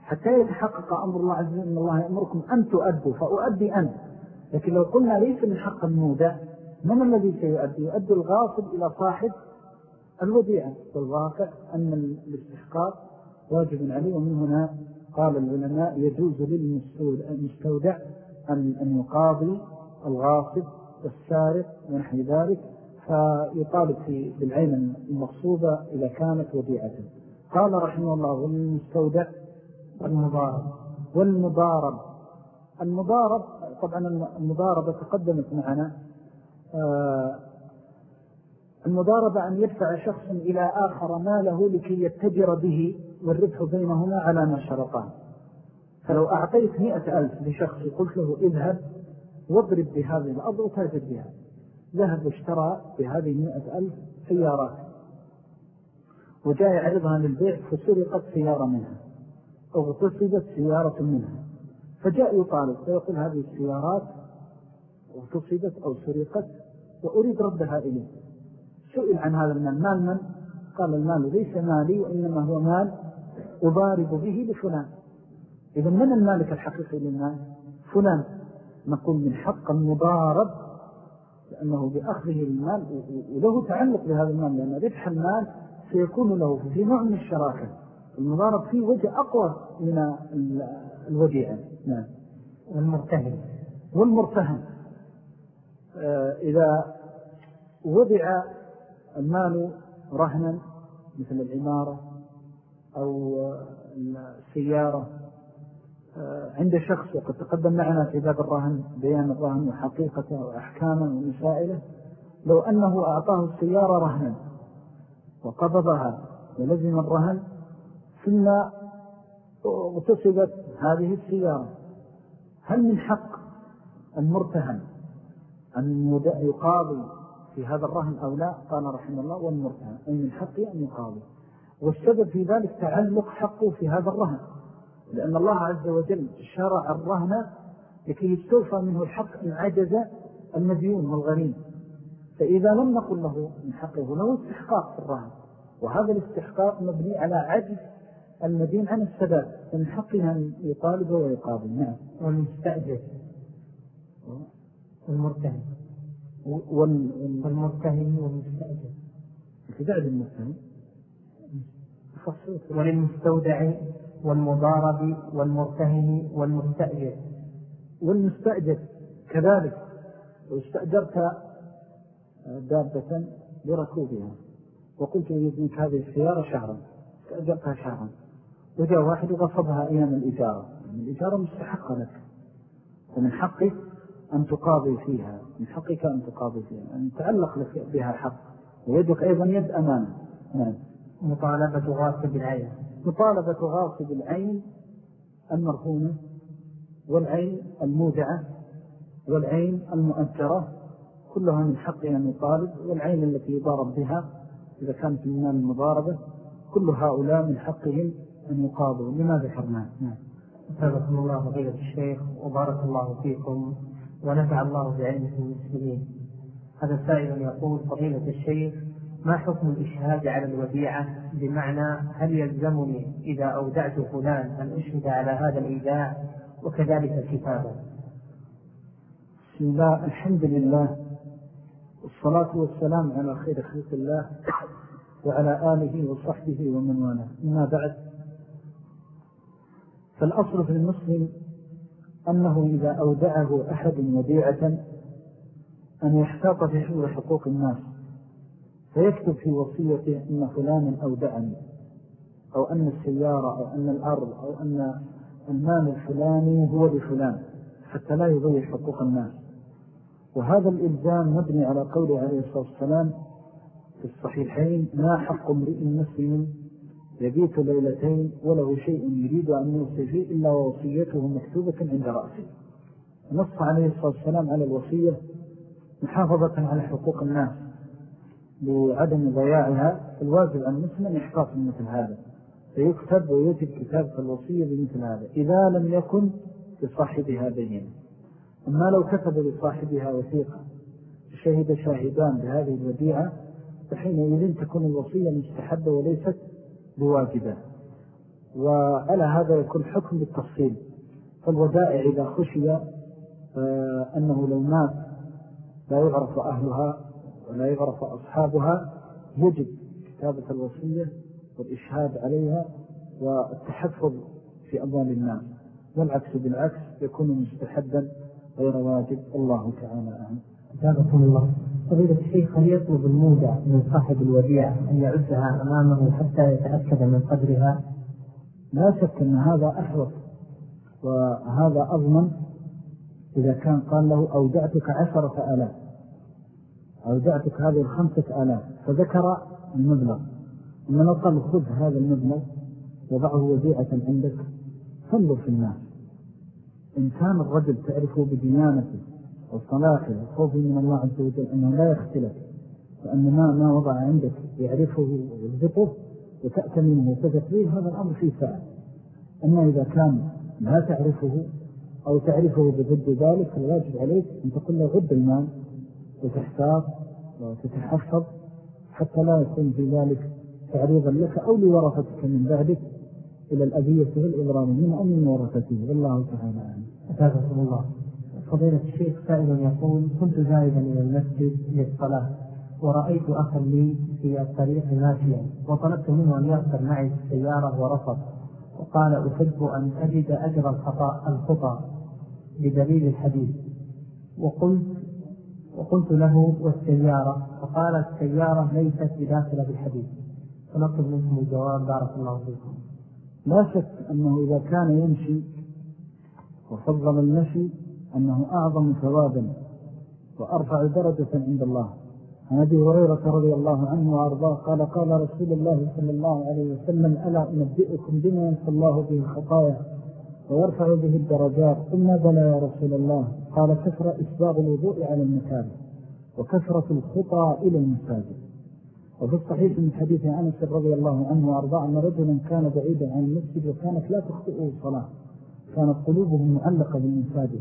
حتى يتحقق أمر الله عز وجل أن الله يأمركم أن تؤدوا فأؤدي أنت لكن لو قلنا ليس من حق المودع من الذي سيؤدي؟ يؤدي الغاصب إلى صاحب الوديعة. والواقع أن الاستحقاق واجب عليه ومن هنا قال العلماء يجوز للمستودع أن يقاضي الغاصب والسارق ونحو ذلك فيطالب في بالعين المقصودة إذا كانت وديعة. قال رحمه الله والمستودع والمضارب والمضارب. المضارب طبعا المضاربة تقدمت معنا آه، المضاربة أن يدفع شخص إلى آخر ماله لكي يتجر به والربح بينهما على ما شرطان فلو أعطيت مئة ألف لشخص قلت له اذهب واضرب بهذه الأرض وتاجر بها. ذهب واشترى بهذه مئة ألف سيارات. وجاء يعرضها للبيع فسرقت سيارة منها اغتصبت سيارة منها. فجاء يطالب فيقول هذه السيارات اغتصبت أو سرقت وأريد ردها إليه سئل عن هذا المال مال من؟ قال المال ليس مالي وإنما هو مال أضارب به لفلان. إذا من المالك الحقيقي للمال؟ فلان. نقول من حق المضارب لأنه بأخذه المال وله تعلق بهذا المال لأن ربح المال سيكون له في نوع من الشراكة. المضارب فيه وجه أقوى من الوديعة نعم. والمرتهن. والمرتهن. إذا وضع المال رهنا مثل العمارة أو السيارة. عند شخص وقد تقدم معنا في باب الرهن بيان الرهن وحقيقته وأحكامه ومسائله لو أنه أعطاه السيارة رهنا وقبضها ولزم الرهن ثم اغتصبت هذه السيارة هل من حق المرتهن أن يقاضي في هذا الرهن أو لا قال رحمه الله والمرتهن أي من حقه أن يقاضي. والسبب في ذلك تعلق حقه في هذا الرهن لأن الله عز وجل شرع الرهن لكي يستوفى منه الحق إن عجز المديون والغريم فإذا لم نقل له من حقه له استحقاق في الرهن. وهذا الاستحقاق مبني على عجز المدين عن السبب فمن حقها أن يطالب ويقابل نعم. والمستأجر. والمرتهن. والمرتهن والمستأجر. ابتداء المرتهن وللمستودع والمضارب والمرتهن والمستأجر. والمستأجر كذلك. واستأجرت دابة لركوبها. وقلت يجبنك هذه السيارة شهرا. استأجرتها شهرا. وجاء واحد وغصبها أيام الإجارة. يعني الإجارة مستحقة لك. ومن حقك أن تقاضي فيها من حقك أن تقاضي فيها أن تعلق لك بها حق ويدك أيضا يد أمانة. نعم. مطالبة غاصب العين. مطالبة غاصب العين المرهونة والعين المودعة والعين المؤجرة كلها من حق أن يطالب والعين التي يضارب بها إذا كانت من المضاربة كل هؤلاء من حقهم أن يقاضوا. لما ذكرناه نعم. الله فضيلة الشيخ وبارك الله فيكم. ونفع الله بعلمكم المسلمين هذا سائل يقول فضيلة الشيخ ما حكم الإشهاد على الوديعة؟ بمعنى هل يلزمني إذا أودعت فلان أن أشهد على هذا الإيداع؟ وكذلك الكتابة بسم الله الحمد لله والصلاة والسلام على خير خلق الله وعلى آله وصحبه ومن والاه. أما بعد فالأصل في المسلم أنه إذا أودعه أحد وديعة أن يحتاط في حول حقوق الناس فيكتب في وصيته أن فلان أودعني أو أن السيارة أو أن الأرض أو أن المال الفلاني هو لفلان حتى لا يضيع حقوق الناس. وهذا الإلزام مبني على قوله عليه الصلاة والسلام في الصحيحين ما حق امرئ مسلم يبيت ليلتين وله شيء يريد أن يوصي فيه إلا ووصيته مكتوبة عند رأسه. نص عليه الصلاة والسلام على الوصية محافظة على حقوق الناس لعدم ضياعها الواجب عن المسلم إحقاق مثل هذا. فيكتب ويجب كتابة الوصية بمثل هذا إذا لم يكن لصاحبها بينه أما لو كتب لصاحبها وثيقة شهد شاهدان بهذه الوديعة فحينئذ تكون الوصية مستحبة وليست بواجبة. وعلى هذا يكون حكم بالتفصيل. فالودائع إذا خشي آه، أنه لو مات لا يعرف أهلها ولا يعرف أصحابها يجب كتابة الوصية والإشهاد عليها والتحفظ في أموال الناس والعكس بالعكس يكون مستحبا غير واجب. الله تعالى أعلم. أجابكم الله. فضيلة الشيخ هل يطلب المودع من صاحب الوديعة أن يعدها أمامه حتى يتأكد من قدرها؟ لا شك أن هذا أحوط وهذا أضمن. إذا كان قال له أودعتك عشرة آلاف أودعتك هذه الخمسة آلاف فذكر المبلغ. لو قال خذ هذا المبلغ وضعه وديعة عندك فانظر في الناس. إن كان الرجل تعرفه بديانته وصلاحه وخوفه من الله عز وجل أنه لا يختلف وأن ما, ما وضع عندك يعرفه ويرزقه وتأتمنه وتذكريه هذا الأمر فيه فعل أما إذا كان لا تعرفه أو تعرفه بضد ذلك فالواجب عليك أن تقول له غد المال وتحتاط وتتحفظ حتى لا يكون في ذلك تعريضا لك أو لورثتك من بعدك إلى الأذية والإضرام من أو من ورثته. والله تعالى أتاكم الله. فضيلة الشيخ سائل يقول كنت ذاهبا إلى المسجد للصلاة ورأيت أخا لي في الطريق ماشيا وطلبت منه أن يركب معي السيارة ورفض وقال أحب أن أجد أجر الخطأ الخطأ بدليل الحديث. وقلت وقلت له والسيارة؟ فقال السيارة ليست بداخلة بالحديث فنطلب منكم الجواب بارك الله فيكم. لا شك أنه إذا كان يمشي وفضل المشي أنه أعظم ثوابا وأرفع درجة عند الله. أبي هريرة رضي الله عنه وأرضاه قال قال رسول الله صلى الله عليه وسلم ألا أنبئكم بما ينسى الله به الخطايا ويرفع به الدرجات؟ ثم بلى يا رسول الله قال كثرة إسباغ الوضوء على المكان وكثرة الخطى إلى المساجد وفي الصحيح من حديث أنس رضي الله عنه وأرضاه أن رجلا كان بعيدا عن المسجد وكانت لا تخطئه صلاة كانت قلوبهم معلقة بالمساجد.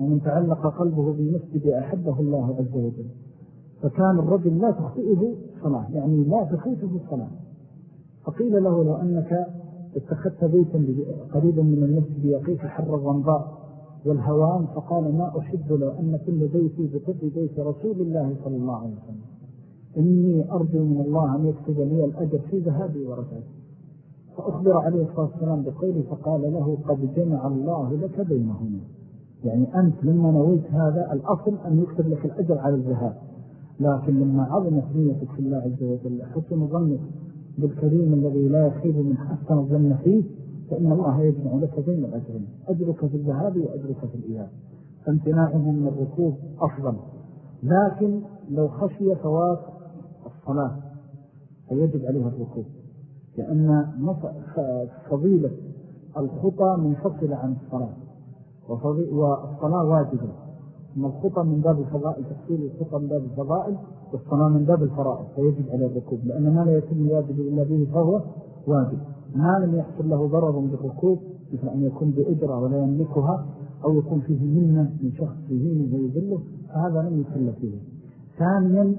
ومن تعلق قلبه بالمسجد أحبه الله عز وجل. فكان الرجل لا تخطئه صلاة يعني لا تخيطه الصلاة. فقيل له لو أنك اتخذت بيتا قريبا من المسجد يقيك حر الرمضاء والهوان فقال ما أحب لو أن كل بيتي بطب بيت رسول الله صلى الله عليه وسلم. إني أرجو من الله أن يكتب لي الأجر في ذهابي ورجعتي فأخبر عليه الصلاة والسلام بقوله فقال له قد جمع الله لك بينهما. يعني أنت لما نويت هذا الأصل أن يكتب لك الأجر على الذهاب لكن لما عظمت نيتك في الله عز وجل حسن ظنك بالكريم الذي لا يخيب من حسن الظن فيه فإن الله يجمع لك بين الأجرين أجرك في الذهاب وأجرك في الإياب. فامتناعهم من الركوب أفضل. لكن لو خشي فوات الصلاة فيجب عليها الركوب. لأن فضيلة الخطى منفصلة عن الصلاة. والصلاة واجبة. أن الخطى من باب الفضائل تحصيل الخطى من باب الفضائل والصلاة من باب الفرائض فيجب على الركوب لأن ما لا يتم الواجب إلا به فهو واجب. ما لم يحصل له ضرر بالركوب مثل أن يكون بإجرة ولا يملكها أو يكون فيه منة من شخص فيه ويذله فهذا لم يسل فيه. ثانيا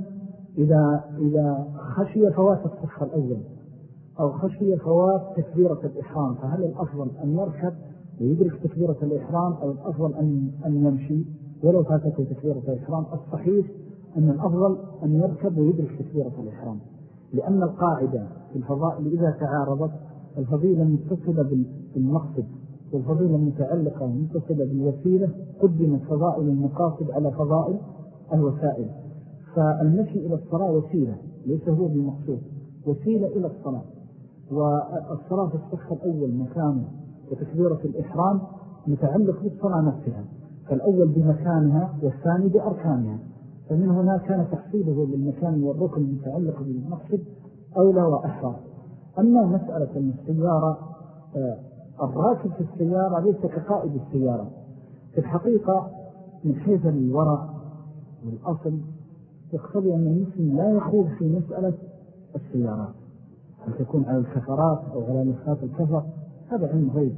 إذا, إذا خشي فوات الصفة الأول أو خشي فوات تكبيرة الإحرام فهل الأفضل أن يركب؟ ويدرك تكبيرة الإحرام أو الأفضل أن, أن يمشي ولو فاتته تكبيرة الإحرام الصحيح أن الأفضل أن يركب ويدرك تكبيرة الإحرام. لأن القاعدة في الفضائل إذا تعارضت الفضيلة متصلة بالمقصد والفضيلة متعلقة ومتصلة بالوسيلة قدمت فضائل المقاصد على فضائل الوسائل. فالمشي إلى الصلاة وسيلة ليس هو بمقصود وسيلة إلى الصلاة. والصلاة في الصفة الأول مكانه وتكبيرة الإحرام متعلق بالصلاة نفسها فالأول بمكانها والثاني بأركانها فمن هنا كان تحصيله للمكان والركن المتعلق بالمقصد أولى وأحرى. أما مسألة أن السيارة آه، الراكب في السيارة ليس كقائد السيارة. في الحقيقة من حيث الورع والأصل يقتضي أن المسلم لا يخوض في مسألة السيارات هل تكون على الكفرات أو على نفات الكفر. هذا علم غيب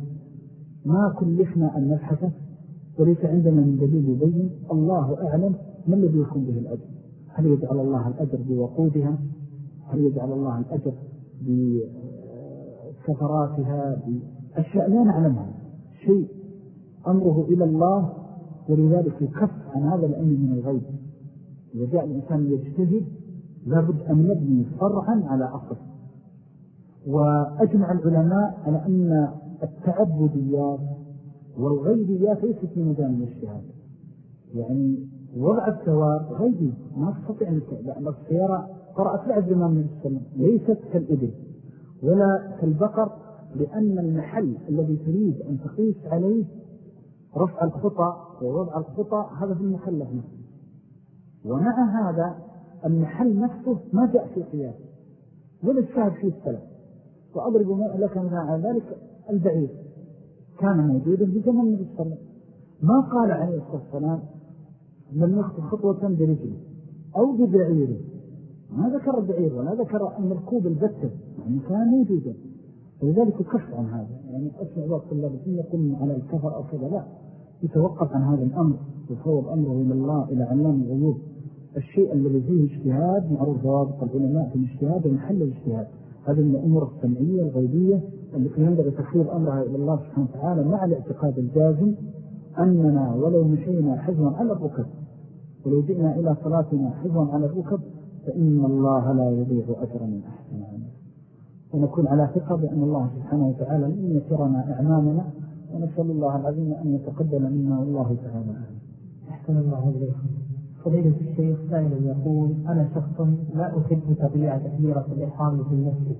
ما كلفنا أن نبحثه وليس عندنا من دليل يبين الله أعلم ما الذي يكون به الأجر. هل يجعل الله الأجر بوقودها؟ هل يجعل الله الأجر بسفراتها؟ بأشياء لا نعلمها. شيء أمره إلى الله ولذلك يكف عن هذا الأمر من الغيب. إذا جاء الإنسان يجتهد لابد أن يبني فرعا على أصل. وأجمع العلماء على أن التعبديات والغيبيات ليست في مجال الاجتهاد يعني وضع الثواب غيبي ما تستطيع لأن السيارة قرأت بعد زمان من السلام ليست كالإبل ولا كالبقر لأن المحل الذي تريد أن تقيس عليه رفع الخطى ووضع الخطى هذا في المكلف نفسه ومع هذا المحل نفسه ما جاء في قياس ولا الشاهد فيه السلام وأضرب لك من ذلك البعير. كان موجودا في زمن النبي صلى الله عليه وسلم ما قال عليه الصلاة والسلام من يخطي خطوة برجله أو ببعيره. ما ذكر البعير ولا ذكر أن الكوب البتة. يعني كان موجودا. ولذلك كف عن هذا. يعني أسمع بعض طلاب الدين يقول على الكفر أو كذا لا. يتوقف عن هذا الأمر. وفوض أمره إلى الله إلى علام الغيوب. الشيء الذي فيه اجتهاد معروف ضوابط العلماء في الاجتهاد ومحل الاجتهاد. هذه من الأمور السمعية الغيبية التي ينبغي تخير أمرها إلى الله سبحانه وتعالى مع الاعتقاد الجازم أننا ولو مشينا حزوا على الركب ولو جئنا إلى صلاتنا حزوا على الركب فإن الله لا يضيع أجر من أحسن عمل ونكون على ثقة بأن الله سبحانه وتعالى لن يسرنا أعمامنا ونسأل الله العظيم أن يتقبل منا والله تعالى أحسن الله إليكم. فضيلة الشيخ سائل يقول أنا شخص لا أحب تضيع تكبيرة الإحرام في المسجد.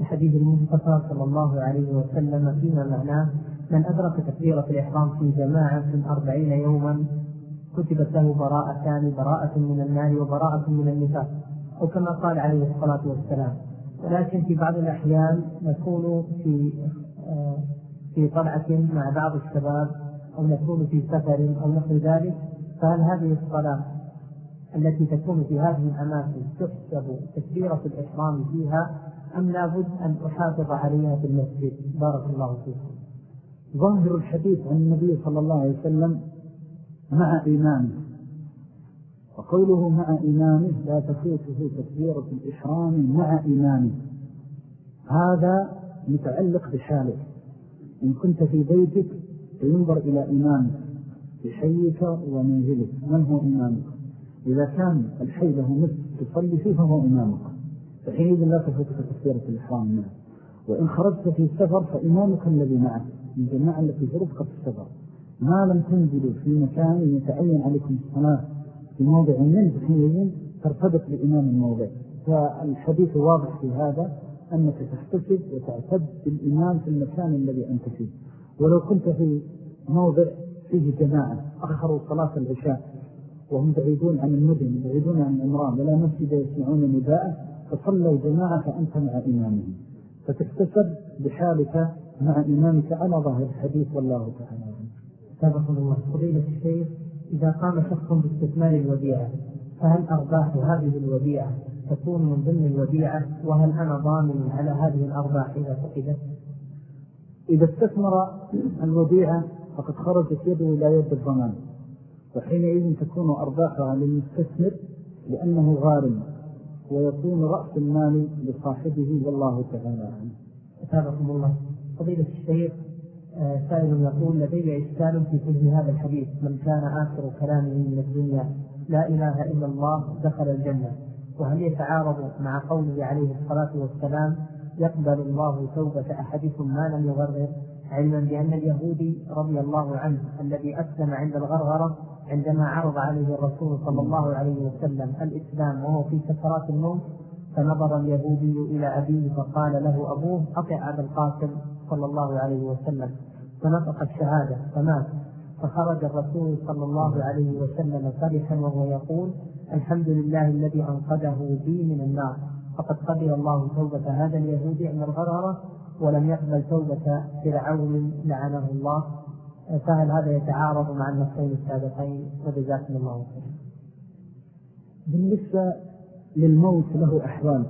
لحديث المصطفى صلى الله عليه وسلم فيما معناه من أدرك تكبيرة الإحرام في جماعة أربعين يوما كتبت له براءتان براءة من النار وبراءة من النفاق. أو كما قال عليه الصلاة والسلام. ولكن في بعض الأحيان نكون في آه، في طلعة مع بعض الشباب أو نكون في سفر أو نحو ذلك فهل هذه الصلاة التي تكون في هذه الأماكن تحسب تكبيرة الإحرام فيها أم لابد أن أحافظ عليها في المسجد؟ بارك الله فيكم. ظاهر الحديث عن النبي صلى الله عليه وسلم مع إيمانه وقوله مع إيمانه لا تفوته تكبيرة الإحرام مع إيمانه هذا متعلق بحالك. إن كنت في بيتك فينظر إلى إيمانك في حيك ومنزلك. من هو إمامك؟ إذا كان الحي له مثل تصلي فيه فهو إمامك. فحينئذ لا تفوتك تكبيرة الإحرام معه وإن خرجت في السفر فإمامك الذي معك من جماعة التي في السفر. ما لم تنزلوا في مكان يتعين عليكم الصلاة في موضع من حينئذ ترتبط بإمام الموضع. فالحديث واضح في هذا أنك تحتسب وتعتد بالإمام في المكان الذي أنت فيه. ولو كنت في موضع فيه جماعة أخروا صلاة العشاء وهم بعيدون عن المدن بعيدون عن الأمران ولا مسجد يسمعون نداء فصلوا جماعة فأنت مع إمامهم. فتكتسب بحالك مع إمامك على ظاهر الحديث والله تعالى سابق الله فضيلة الشيخ إذا قام شخص باستثمار الوديعة فهل أرباح هذه الوديعة تكون من ضمن الوديعة؟ وهل أنا ضامن على هذه الأرباح إذا فقدت؟ إذا استثمر الوديعة فقد خرجت يده إلى يد الضمان. وحينئذ تكون أرباحها للمستثمر لأنه غارم ويكون رأس المال لصاحبه والله تعالى عنه أتابكم الله. فضيلة الشيخ آه، سائل يقول لدي إشكال في كل هذا الحديث. من كان آخر كلامه من الدنيا لا إله إلا الله دخل الجنة. وهل يتعارض مع قوله عليه الصلاة والسلام يقبل الله توبة أحدكم ما لم يغرر علما بأن اليهودي رضي الله عنه الذي أسلم عند الغرغرة عندما عرض عليه الرسول صلى الله عليه وسلم الإسلام وهو في سكرات الموت فنظر اليهودي إلى أبيه فقال له أبوه أطع أبا القاسم صلى الله عليه وسلم. فنطق الشهادة فمات. فخرج الرسول صلى الله عليه وسلم فرحا وهو يقول الحمد لله الذي أنقذه بي من النار. فقد قبل الله توبة هذا اليهودي عند الغرارة ولم يقبل توبة فرعون لعنه الله. فهل هذا يتعارض مع النصين السابقين وجزاكم الله خيرا بالنسبة للموت له أحوال.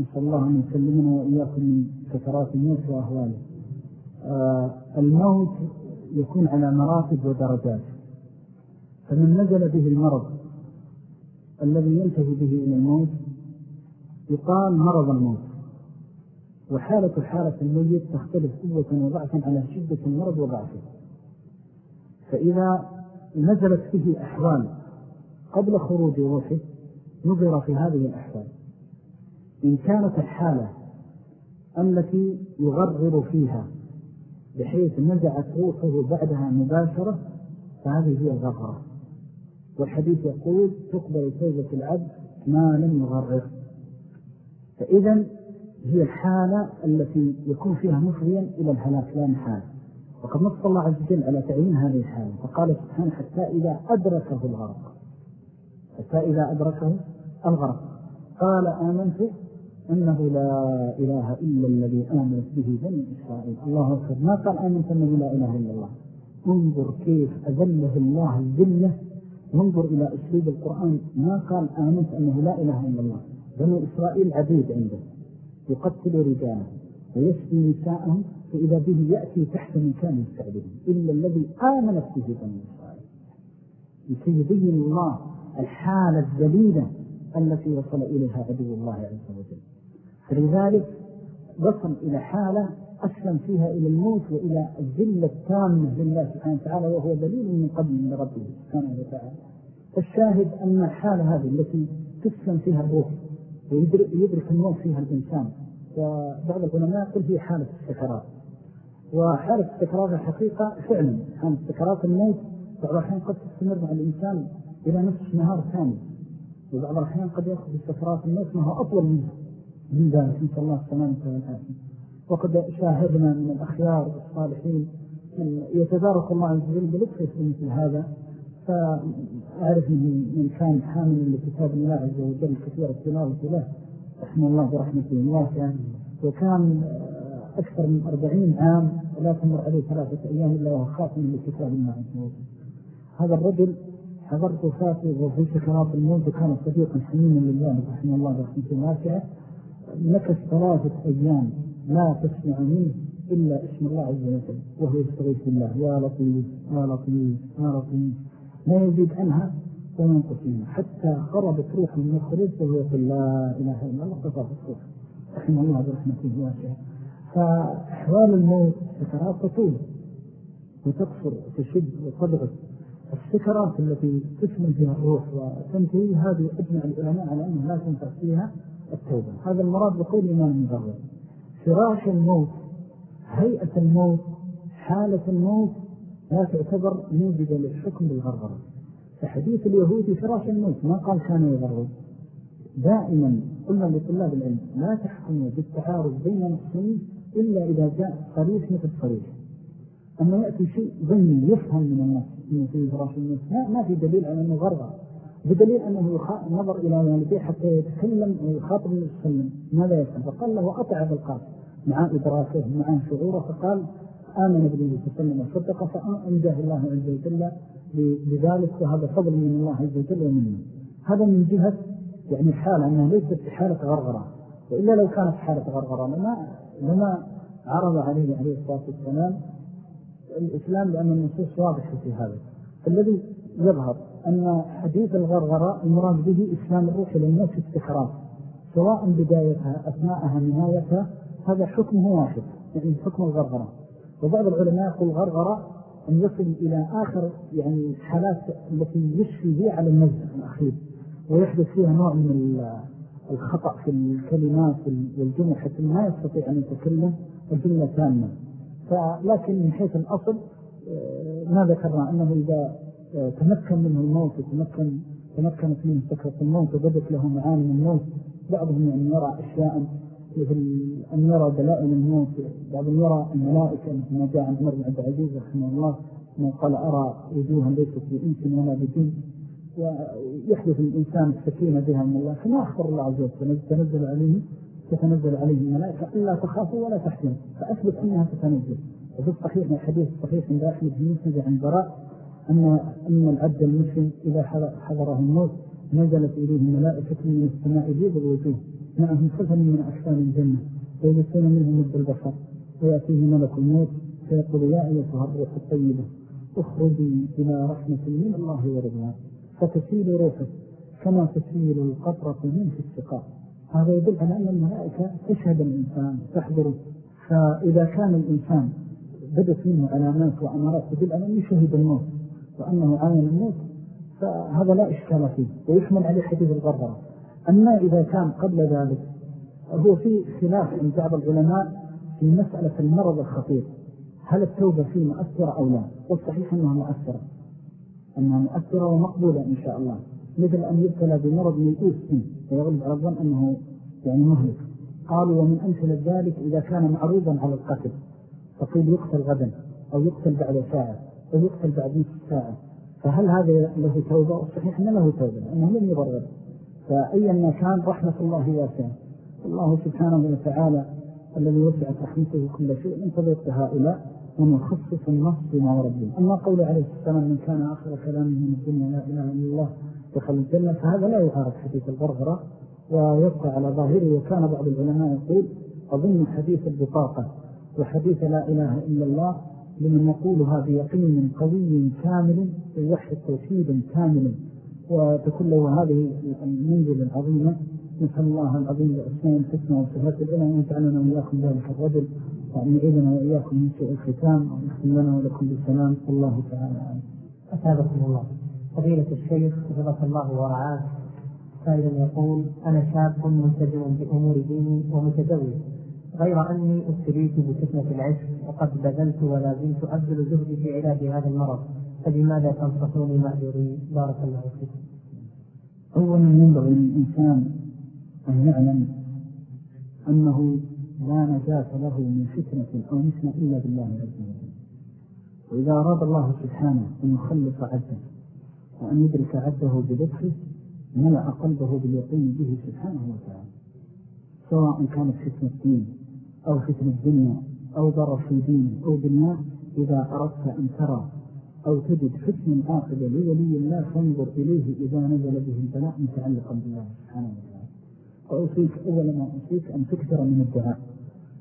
نسأل الله أن يسلمنا وإياكم من سكرات الموت وأهواله. آه، الموت يكون على مراتب ودرجات. فمن نزل به المرض الذي ينتهي به إلى الموت يقال مرض الموت. وحالة حالة الميت تختلف قوة وضعفا على شدة المرض وضعفه. فإذا نزلت به أحوال قبل خروج روحه نظر في هذه الأحوال. إن كانت الحالة التي يغرر فيها بحيث نزعت روحه بعدها مباشرة فهذه هي الغرغرة والحديث يقول تقبل توبة العبد ما لم يغرر فإذا هي الحالة التي يكون فيها مفضيا إلى الهلاك لا محال. وقد نص الله عز وجل على تعيين هذه الحالة فقال سبحانه حتى إذا أدركه الغرق. حتى إذا أدركه الغرق. قال آمنت أنه لا إله إلا الذي آمنت به بني إسرائيل. الله أكبر. ما قال آمنت أنه لا إله إلا الله؟ انظر كيف أذله الله الذلة. وانظر إلى أسلوب القرآن. ما قال آمنت أنه لا إله إلا الله؟ بني إسرائيل عبيد عنده. يقتل رجاله ويسبي نساءهم فإذا به يأتي تحت من كان يستعبدهم إلا الذي آمنت به بني إسرائيل. لكي يبين الله الحالة الذليلة التي وصل إليها عدو الله عز وجل. فلذلك وصل إلى حالة أسلم فيها إلى الموت وإلى الذلة التامة لله سبحانه وتعالى وهو دليل من قبل من ربه سبحانه وتعالى. فالشاهد أن الحالة هذه التي تسلم فيها الروح ويدرك الموت فيها الإنسان وبعض العلماء يقول هي حالة السكرات. وحالة السكرات الحقيقة فعلا. حالة السكرات الموت بعض الأحيان قد تستمر مع الإنسان إلى نصف نهار ثاني. وبعض الأحيان قد يأخذ السكرات الموت ما هو أطول منه. من ذلك نسأل الله السلامة والعافية. وقد شاهدنا من الأخيار والصالحين من يتبارك الله عز وجل بلطفه في مثل هذا. فأعرف من كان حامل لكتاب الله عز وجل كثير التلاوة له. رحمه الله برحمته الواسعة وكان أكثر من أربعين عام ولا تمر عليه ثلاثة أيام إلا وهو خاتم لكتاب الله عز وجل هذا الرجل حضرت فاتي وفي سكرات الموت كان صديقا حميما لله رحمه الله برحمته الواسعة نكس ثلاثة أيام لا تسمع منه إلا اسم الله عز وجل وهو يستغيث بالله يا لطيف يا لطيف يا لطيف. لا يزيد عنها وينقص منها. حتى قربت روح من الخروج وهو يقول لا إله إلا الله قطع الصوف. رحمه الله برحمته واسعة. فأحوال الموت سكرات تطول وتقصر وتشد وتضغط السكرات التي تكمل فيها الروح وتنتهي. هذه أجمع العلماء على أنه لا تنفع فيها التوبة. هذا المراد بقول إمام المبرر فراش الموت هيئة الموت حالة الموت لا تعتبر موجدة للحكم بالغرغرة. فحديث اليهودي فراش الموت ما قال كان يغرغر دائما قلنا لطلاب العلم لا تحكموا بالتعارض بين نصين إلا إذا جاء صريح مثل صريح أما يأتي شيء ظني يفهم من الناس إنه فيه فراش الموت ما في دليل على أنه غرغر. بدليل أنه نظر إلى والديه حتى يتكلم ويخاطب وسلم. ماذا يفعل؟ فقال له أطع بالقاس مع إدراكه مع شعوره فقال آمن بالنبي صلى الله عليه وسلم وصدق فأنجاه الله عز وجل بذلك وهذا فضل من الله عز وجل ومنه. هذا من جهة يعني حالة أنها ليست في حالة غرغرة. وإلا لو كانت حالة غرغرة لما, لما عرض عليه عليه الصلاة والسلام الإسلام لأن النصوص واضحة في هذا. فالذي يظهر أن حديث الغرغرة المراد به إسلام الروح للناس استخراج سواء بدايتها أثناءها نهايتها هذا حكمه واحد يعني حكم الغرغرة. وبعض العلماء يقول غرغرة أن يصل إلى آخر يعني حالات التي يشفي بها على النزع الأخير ويحدث فيها نوع من الخطأ في الكلمات والجمع حتى ما يستطيع أن يتكلم الجملة تامة فلكن من حيث الأصل آه، ما ذكرنا أنه إذا تمكن منه الموت وتمكن تمكنت منه سكرة الموت وبدت له معاني من الموت بعضهم يعني يرى أشياء مثل أن يرى دلائل الموت بعضهم يرى الملائكة مثل ما جاء عمر بن عبد العزيز رحمه الله قال أرى وجوها ليست بإنس ولا بدين. ويحدث الإنسان السكينة بها من الله فما أخبر الله عز وجل تنزل عليه تتنزل عليه الملائكة إلا تخافوا ولا تحزنوا فأثبت أنها تتنزل وفي الصحيح من الحديث الصحيح عند أحمد بن مسند عن براء أن, أن العبد المسلم إذا حضره الموت نزلت إليه ملائكة من السماء بيض الوجوه معهم سفن من أكثار الجنة ويجسون منه مد البصر ويأتيه ملك الموت فيقول يا أيتها الروح الطيبة اخرجي إلى رحمة من الله ورضوان. فتسيل روحه كما تسيل القطرة من في السقاء هذا يدل على أن الملائكة تشهد الإنسان تحضره فإذا كان الإنسان بدت منه علامات وأمارات تدل على أنه شهد الموت وأنه عاين الموت فهذا لا إشكال فيه ويحمل عليه حديث الغربرة أما إذا كان قبل ذلك هو في خلاف عند بعض العلماء في مسألة المرض الخطير هل التوبة فيه مؤثرة أو لا؟ والصحيح أنها مؤثرة. أنها مؤثرة ومقبولة إن شاء الله. مثل أن يبتلى بمرض يئوس فيه ويغلب على الظن أنه يعني مهلك. قالوا ومن أمثل ذلك إذا كان معروضا على القتل. فقيل يقتل غدا أو يقتل بعد ساعة أو يقتل بعد نصف ساعة. فهل هذا له توبة؟ الصحيح أنه له توبة لأنه لم يضرر فأيا ما كان رحمة الله واسعة. الله سبحانه وتعالى الذي وسعت رحمته كل شيء انتظر هؤلاء. ونخصص النص بما ورده أما قول عليه السلام من كان آخر كلامه من الدنيا لا إله إلا الله دخل الجنة فهذا لا يعارض حديث الغرغرة ويبقى على ظاهره. وكان بعض العلماء يقول أظن حديث البطاقة وحديث لا إله إلا الله لمن نقولها بيقين قوي كامل ويوحد توحيد كامل وتكون له هذه المنزل العظيمة نسأل الله العظيم بأسماء الحسنى وصفات العلم ويجعلنا وإياكم ذلك الرجل. وأن يعيدنا وإياكم من سوء الختام. ويختم لنا ولكم بالسلام. والله تعالى أثابكم الله. فضيلة الشيخ حفظك الله ورعاه. سائلا يقول أنا شاب ملتزم بأمور ديني ومتزوج. غير أني ابتليت بفتنة العشق وقد بذلت ولا زلت أبذل جهدي في علاج هذا المرض. فبماذا تنصحوني مأجوري بارك الله فيكم أولا ينبغي للإنسان أن يعلم أنه لا نجاة له من فتنة أو نسمة إلا بالله عز وجل. وإذا أراد الله سبحانه أن يخلص عبده وأن يدرك عبده بذكره ملأ قلبه باليقين به سبحانه وتعالى. سواء كانت فتنة دين أو فتنة دنيا أو ضرر في دين أو دنيا إذا أردت أن ترى أو تجد فتن عاقبة لولي الله فانظر إليه إذا نزل به البلاء متعلقا بالله سبحانه وتعالى. وأوصيك أول ما أوصيك أن تكثر من الدعاء.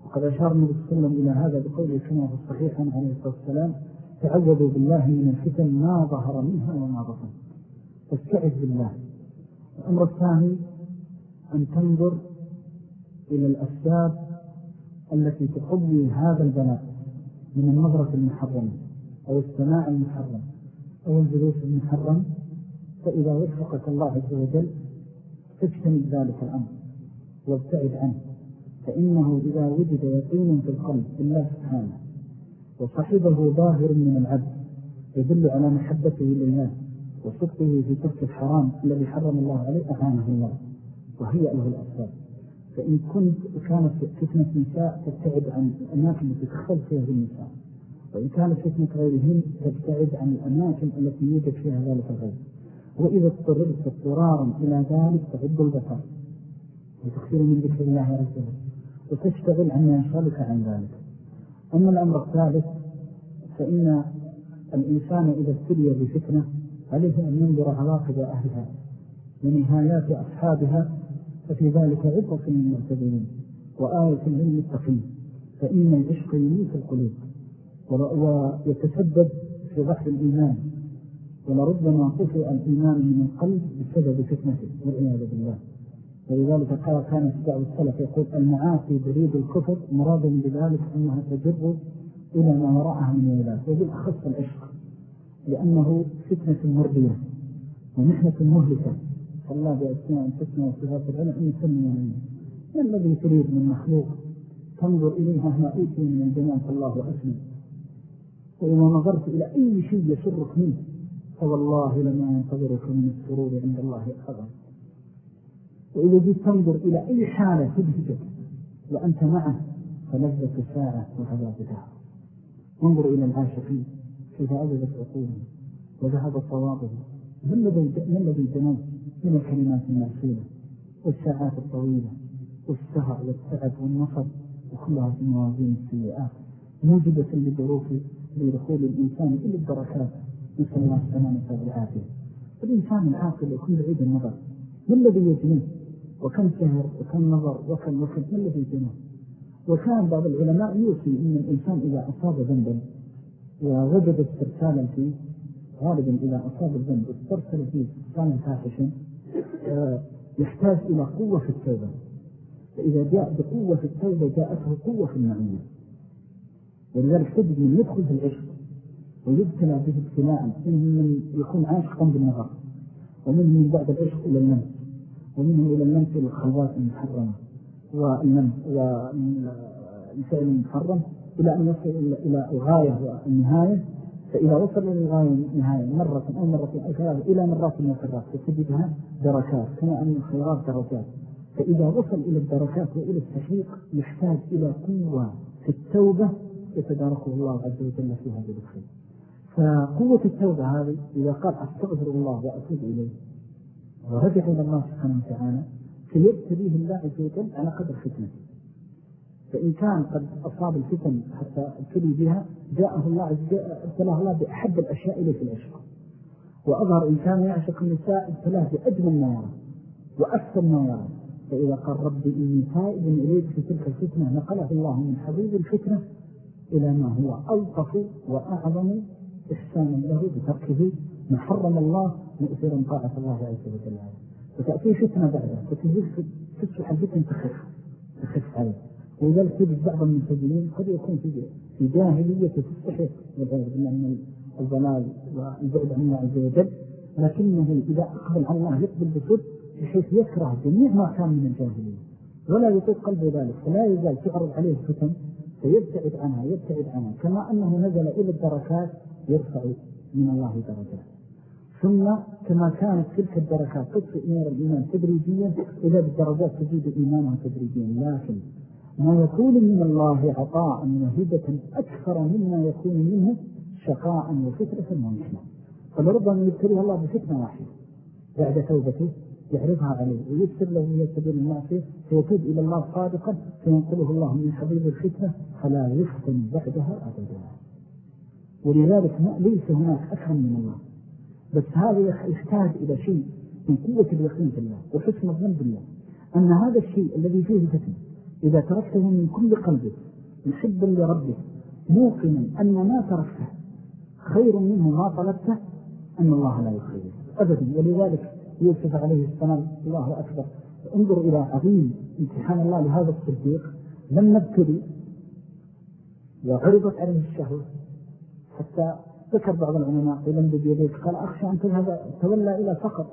وقد أشار النبي صلى الله عليه وسلم إلى هذا بقوله كما في الصحيح عليه الصلاة والسلام تعوذوا بالله من الفتن ما ظهر منها وما بطن. فاستعذ بالله. الأمر الثاني أن تنظر إلى الأسباب التي تقوي هذا البلاء من النظرة المحرمة أو السماع المحرم أو الجلوس المحرم. فإذا وفقك الله عز وجل تجتنب ذلك الأمر وابتعد عنه فإنه إذا وجد يقين في القلب بالله سبحانه وصحبه ظاهر من العبد يدل على محبته لله وصدقه في ترك الحرام الذي حرم الله عليه أعانه الله وهي له الأسباب فإن كنت كانت فتنة نساء تبتعد عن الأماكن التي تخل فيها النساء وإن كانت فتنة غيرهن تبتعد عن الأماكن التي يوجد فيها ذلك الغير. وإذا اضطررت اضطرارا إلى ذلك تعد البصر وتكثير من ذكر الله عز وجل وتشتغل عما يشغلك عن ذلك. أما الأمر الثالث فإن الإنسان إذا ابتلي بفتنة عليه أن ينظر عواقب أهلها ونهايات أصحابها ففي ذلك عبرة للمعتدين وآية للمتقين. فإن العشق يميت القلوب ويتسبب في ضحف الإيمان. ولربما طفئ الإيمان من القلب بسبب فتنته والعياذ بالله. ولذلك قال كان في بعض السلف يقول المعاصي بريد الكفر مراد بذلك أنها تجر إلى ما وراءها من ولاة وبالأخص العشق لأنه فتنة مرضية ومحنة مهلكة. فالله بأسماء الفتنة وصفات العلم أن يسمي منه. ما الذي تريد من مخلوق؟ تنظر إليها ما أوتي من الجمال فالله أسمي وإذا نظرت إلى أي شيء يسرك منه فوالله لما ينتظرك من السرور عند الله أعظم وإذا جيت تنظر إلى أي حالة تبهجك وأنت معه فلذة ساعة وعذاب دهر انظر إلى العاشقين كيف أذبت عقولهم وذهب صوابهم ما الذي جنوه من الكلمات المعصولة والساعات الطويلة؟ والسهر والتعب والنصب؟ وكلها في موازين السيئات. موجبة لدخول الإنسان إلى الدركات نسأل الله السلامة والعافية الإنسان العاقل يكون بعيد النظر. ما الذي يجنيه؟ وكم سهر وكم نظر وكم وكم ما الذي يجنيه؟ وكان بعض العلماء يوصي أن الإنسان إذا أصاب ذنبا ووجد استرسالا فيه غالبا إذا أصاب الذنب استرسل فيه استرسالا فاحشا آه، يحتاج إلى قوة في التوبة. فإذا جاء بقوة في التوبة جاءته قوة في المعية ولذلك تجد من يدخل في العشق ويبتلى به ابتلاء. من يكون عاشقا بالنظر ومنه من بعد العشق إلى المنس ومنه إلى المنس إلى الخلوات المحرمة. والمنس والفعل المحرم. إلى أن يصل إلى الغاية والنهاية. فإذا وصل إلى الغاية والنهاية مرة أو مرة أو ثلاثة إلى مرات ومرات فتجدها دركات. كما أن الخيرات درجات فإذا وصل إلى الدركات وإلى التحقيق يحتاج إلى قوة في التوبة يتداركه الله عز وجل في هذا الخير. فقوة التوبة هذه إذا قال أستغفر الله وأتوب إليه ورجع إلى الله سبحانه وتعالى فيبتليه الله عز وجل على قدر فتنة. فإن كان قد أصاب الفتن حتى ابتلي بها جاءه الله عز وجل ابتلاه الله بأحب الأشياء إليه في العشق. وأظهر إن كان يعشق النساء ابتلاه بأجمل ما يرى وأكثر ما يرى. فإذا قال ربي إني تائب إليك في تلك الفتنة نقله الله من حبيب الفتنة إلى ما هو ألطف وأعظم إحسانا له بتركه ما حرم الله مؤثرا طاعة الله عز وجل. فتأتي فتنة بعدها تصبح الفتنة تخف تخف عليه. ولذلك تجد بعض المنتجين قد يكون في جاهلية تستحق والعياذ بالله من الضلال والبعد عن الله عز وجل. لكنه إذا أقبل على الله يقبل بصد بحيث يكره جميع ما كان من الجاهلية. ولا يطيق قلبه ذلك فلا يزال تعرض عليه الفتن فيبتعد عنها يبتعد عنها. كما أنه نزل إلى الدركات يرفع من الله درجات ثم كما كانت تلك الدركات تطفئ نور الإيمان تدريجيا إذا بالدرجات تزيد إيمانها تدريجيا. لكن ما يكون من الله عطاء وهبة أكثر مما يكون منه شقاء وفترة ومحنة فلربما يبتليها الله بفتنة واحدة. بعد توبته يعرضها عليه ويسر له من سبيل المعصية فيتوب إلى الله صادقا فينقله الله من حبيب الفتنة فلا يفتن بعدها أبدا. ولذلك ليس هناك أكرم من الله. بس هذا يحتاج إلى شيء من قوة اليقين بالله وحسن الظن بالله. أن هذا الشيء الذي فيه فتن إذا تركته من كل قلبك محبا لربك موقنا أن ما تركته خير منه ما طلبته أن الله لا يخير أبدا. ولذلك يوسف عليه السلام الله أكبر انظر إلى عظيم امتحان الله لهذا الصديق. لم نبتلي وعرضت عليه الشهوة. حتى ذكر بعض العلماء قيل بيديك قال أخشى أن تذهب تولى إلى فقر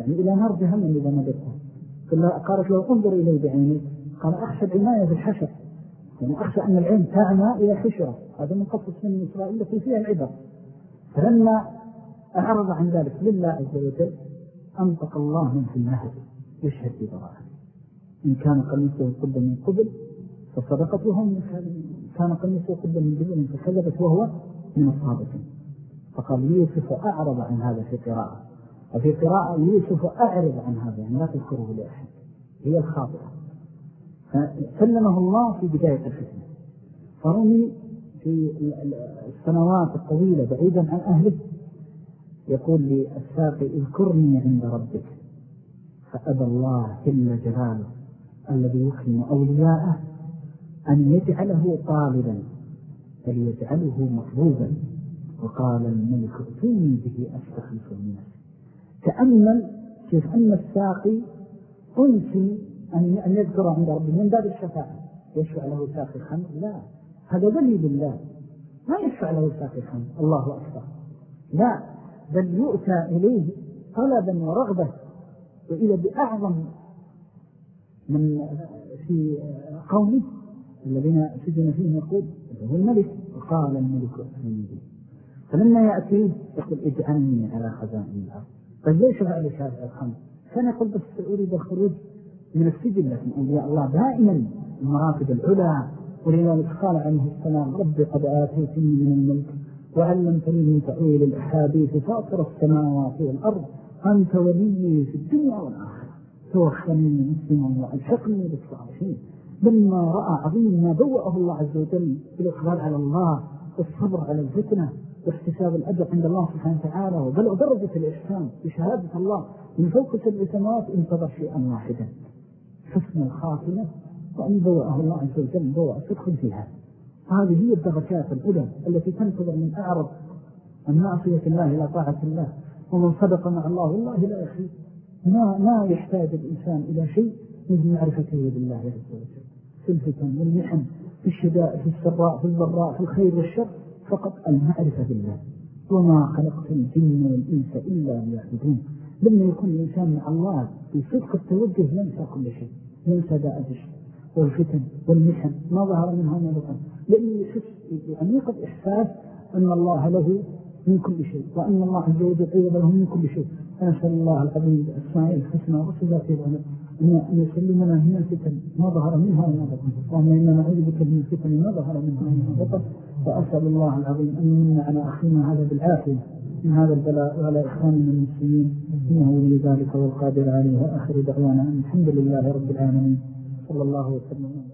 يعني إلى نار جهنم إذا مددتها قالت له انظر إليه بعينيك. قال أخشى العناية بالحشر. يعني أخشى أن العين تعمى إلى حشرة. هذا من قصص من إسرائيل التي فيها العبر. فلما أعرض عن ذلك لله عز وجل أنطق الله من في المهد يشهد ببراءه إن كان قميصه قد من قبل فصدقت وهم كان قميصه قد من قبل فكذبت وهو من الصادقين فقال يوسف أعرض عن هذا في قراءة. وفي قراءة يوسف أعرض عن هذا يعني لا تذكره لأحد. هي الخاطئة. فسلمه الله في بداية الفتنة. فرمي في السنوات الطويلة بعيدا عن أهله يقول للساقي اذكرني عند ربك فأبى الله إلا جلاله الذي يكرم أولياءه أن يجعله طالبا بل يجعله مطلوبا وقال الملك ائتوني به أستخلص الناس. تأمل كيف أن الساقي أنسي أن يذكر عند ربه من باب الشفاعة. يشفع له ساقي خمر؟ لا. هذا ولي بالله ما يشفع له ساقي خمر. الله أكبر. لا. بل يؤتى إليه طلبا ورغبة. وإذا بأعظم من في قومه الذين سجن فيه يقول هو الملك. وقال الملك أسلمي فلما يأتيه يقول اجعلني على خزائن الأرض. طيب ليش فعل شافع الخمر كان يقول بس أريد الخروج من السجن لكن أولياء الله دائما المراتب العلا ولذلك قال عليه السلام ربي قد آتيتني من الملك وعلمتني من تأويل الأحاديث فاطر السماوات والأرض. أنت ولي في الدنيا والآخرة. توخني مسلما وألحقني بالصالحين. لما رأى عظيم ما بوأه الله عز وجل بالإقبال على الله والصبر على الفتنة واحتساب الأجر عند الله سبحانه وتعالى وبلغ درجة الإحسان بشهادة الله من فوق سبع سماوات انتظر شيئا واحدا. حسن الخاتمة وأن بوأه الله عز وجل بوأ تدخل فيها. هذه هي الدرجات الأولى التي تنتظر من أعرض من معصية الله إلى طاعة الله ومن صدق مع الله والله لا يخير ما, ما يحتاج الإنسان إلى شيء من معرفته بالله عز وجل. في الفتن والمحن في الشداء في السراء في الضراء في الخير والشر فقط المعرفة بالله. وما خلقت الجن والإنس إلا ليعبدون. لما يكون الإنسان مع الله بصدق التوجه ينسى كل شيء ينسى داء الشر والفتن والمحن ما ظهر منها ما بطن. لأنه يحس بعميق الإحساس أن الله له من كل شيء وأن الله عز وجل أيضا له من كل شيء. فنسأل الله العظيم بأسماء الحسنى وصفاته أن يسلمنا من الفتن ما ظهر منها وما بطن اللهم إنا نعوذ بك من الفتن ما ظهر منها وما بطن فأسأل الله العظيم أن يمن على أخينا هذا بالعافية من هذا البلاء وعلى إخواننا المسلمين. إنه ولي ذلك والقادر عليه. وآخر دعوانا الحمد لله رب العالمين. صلى الله وسلم.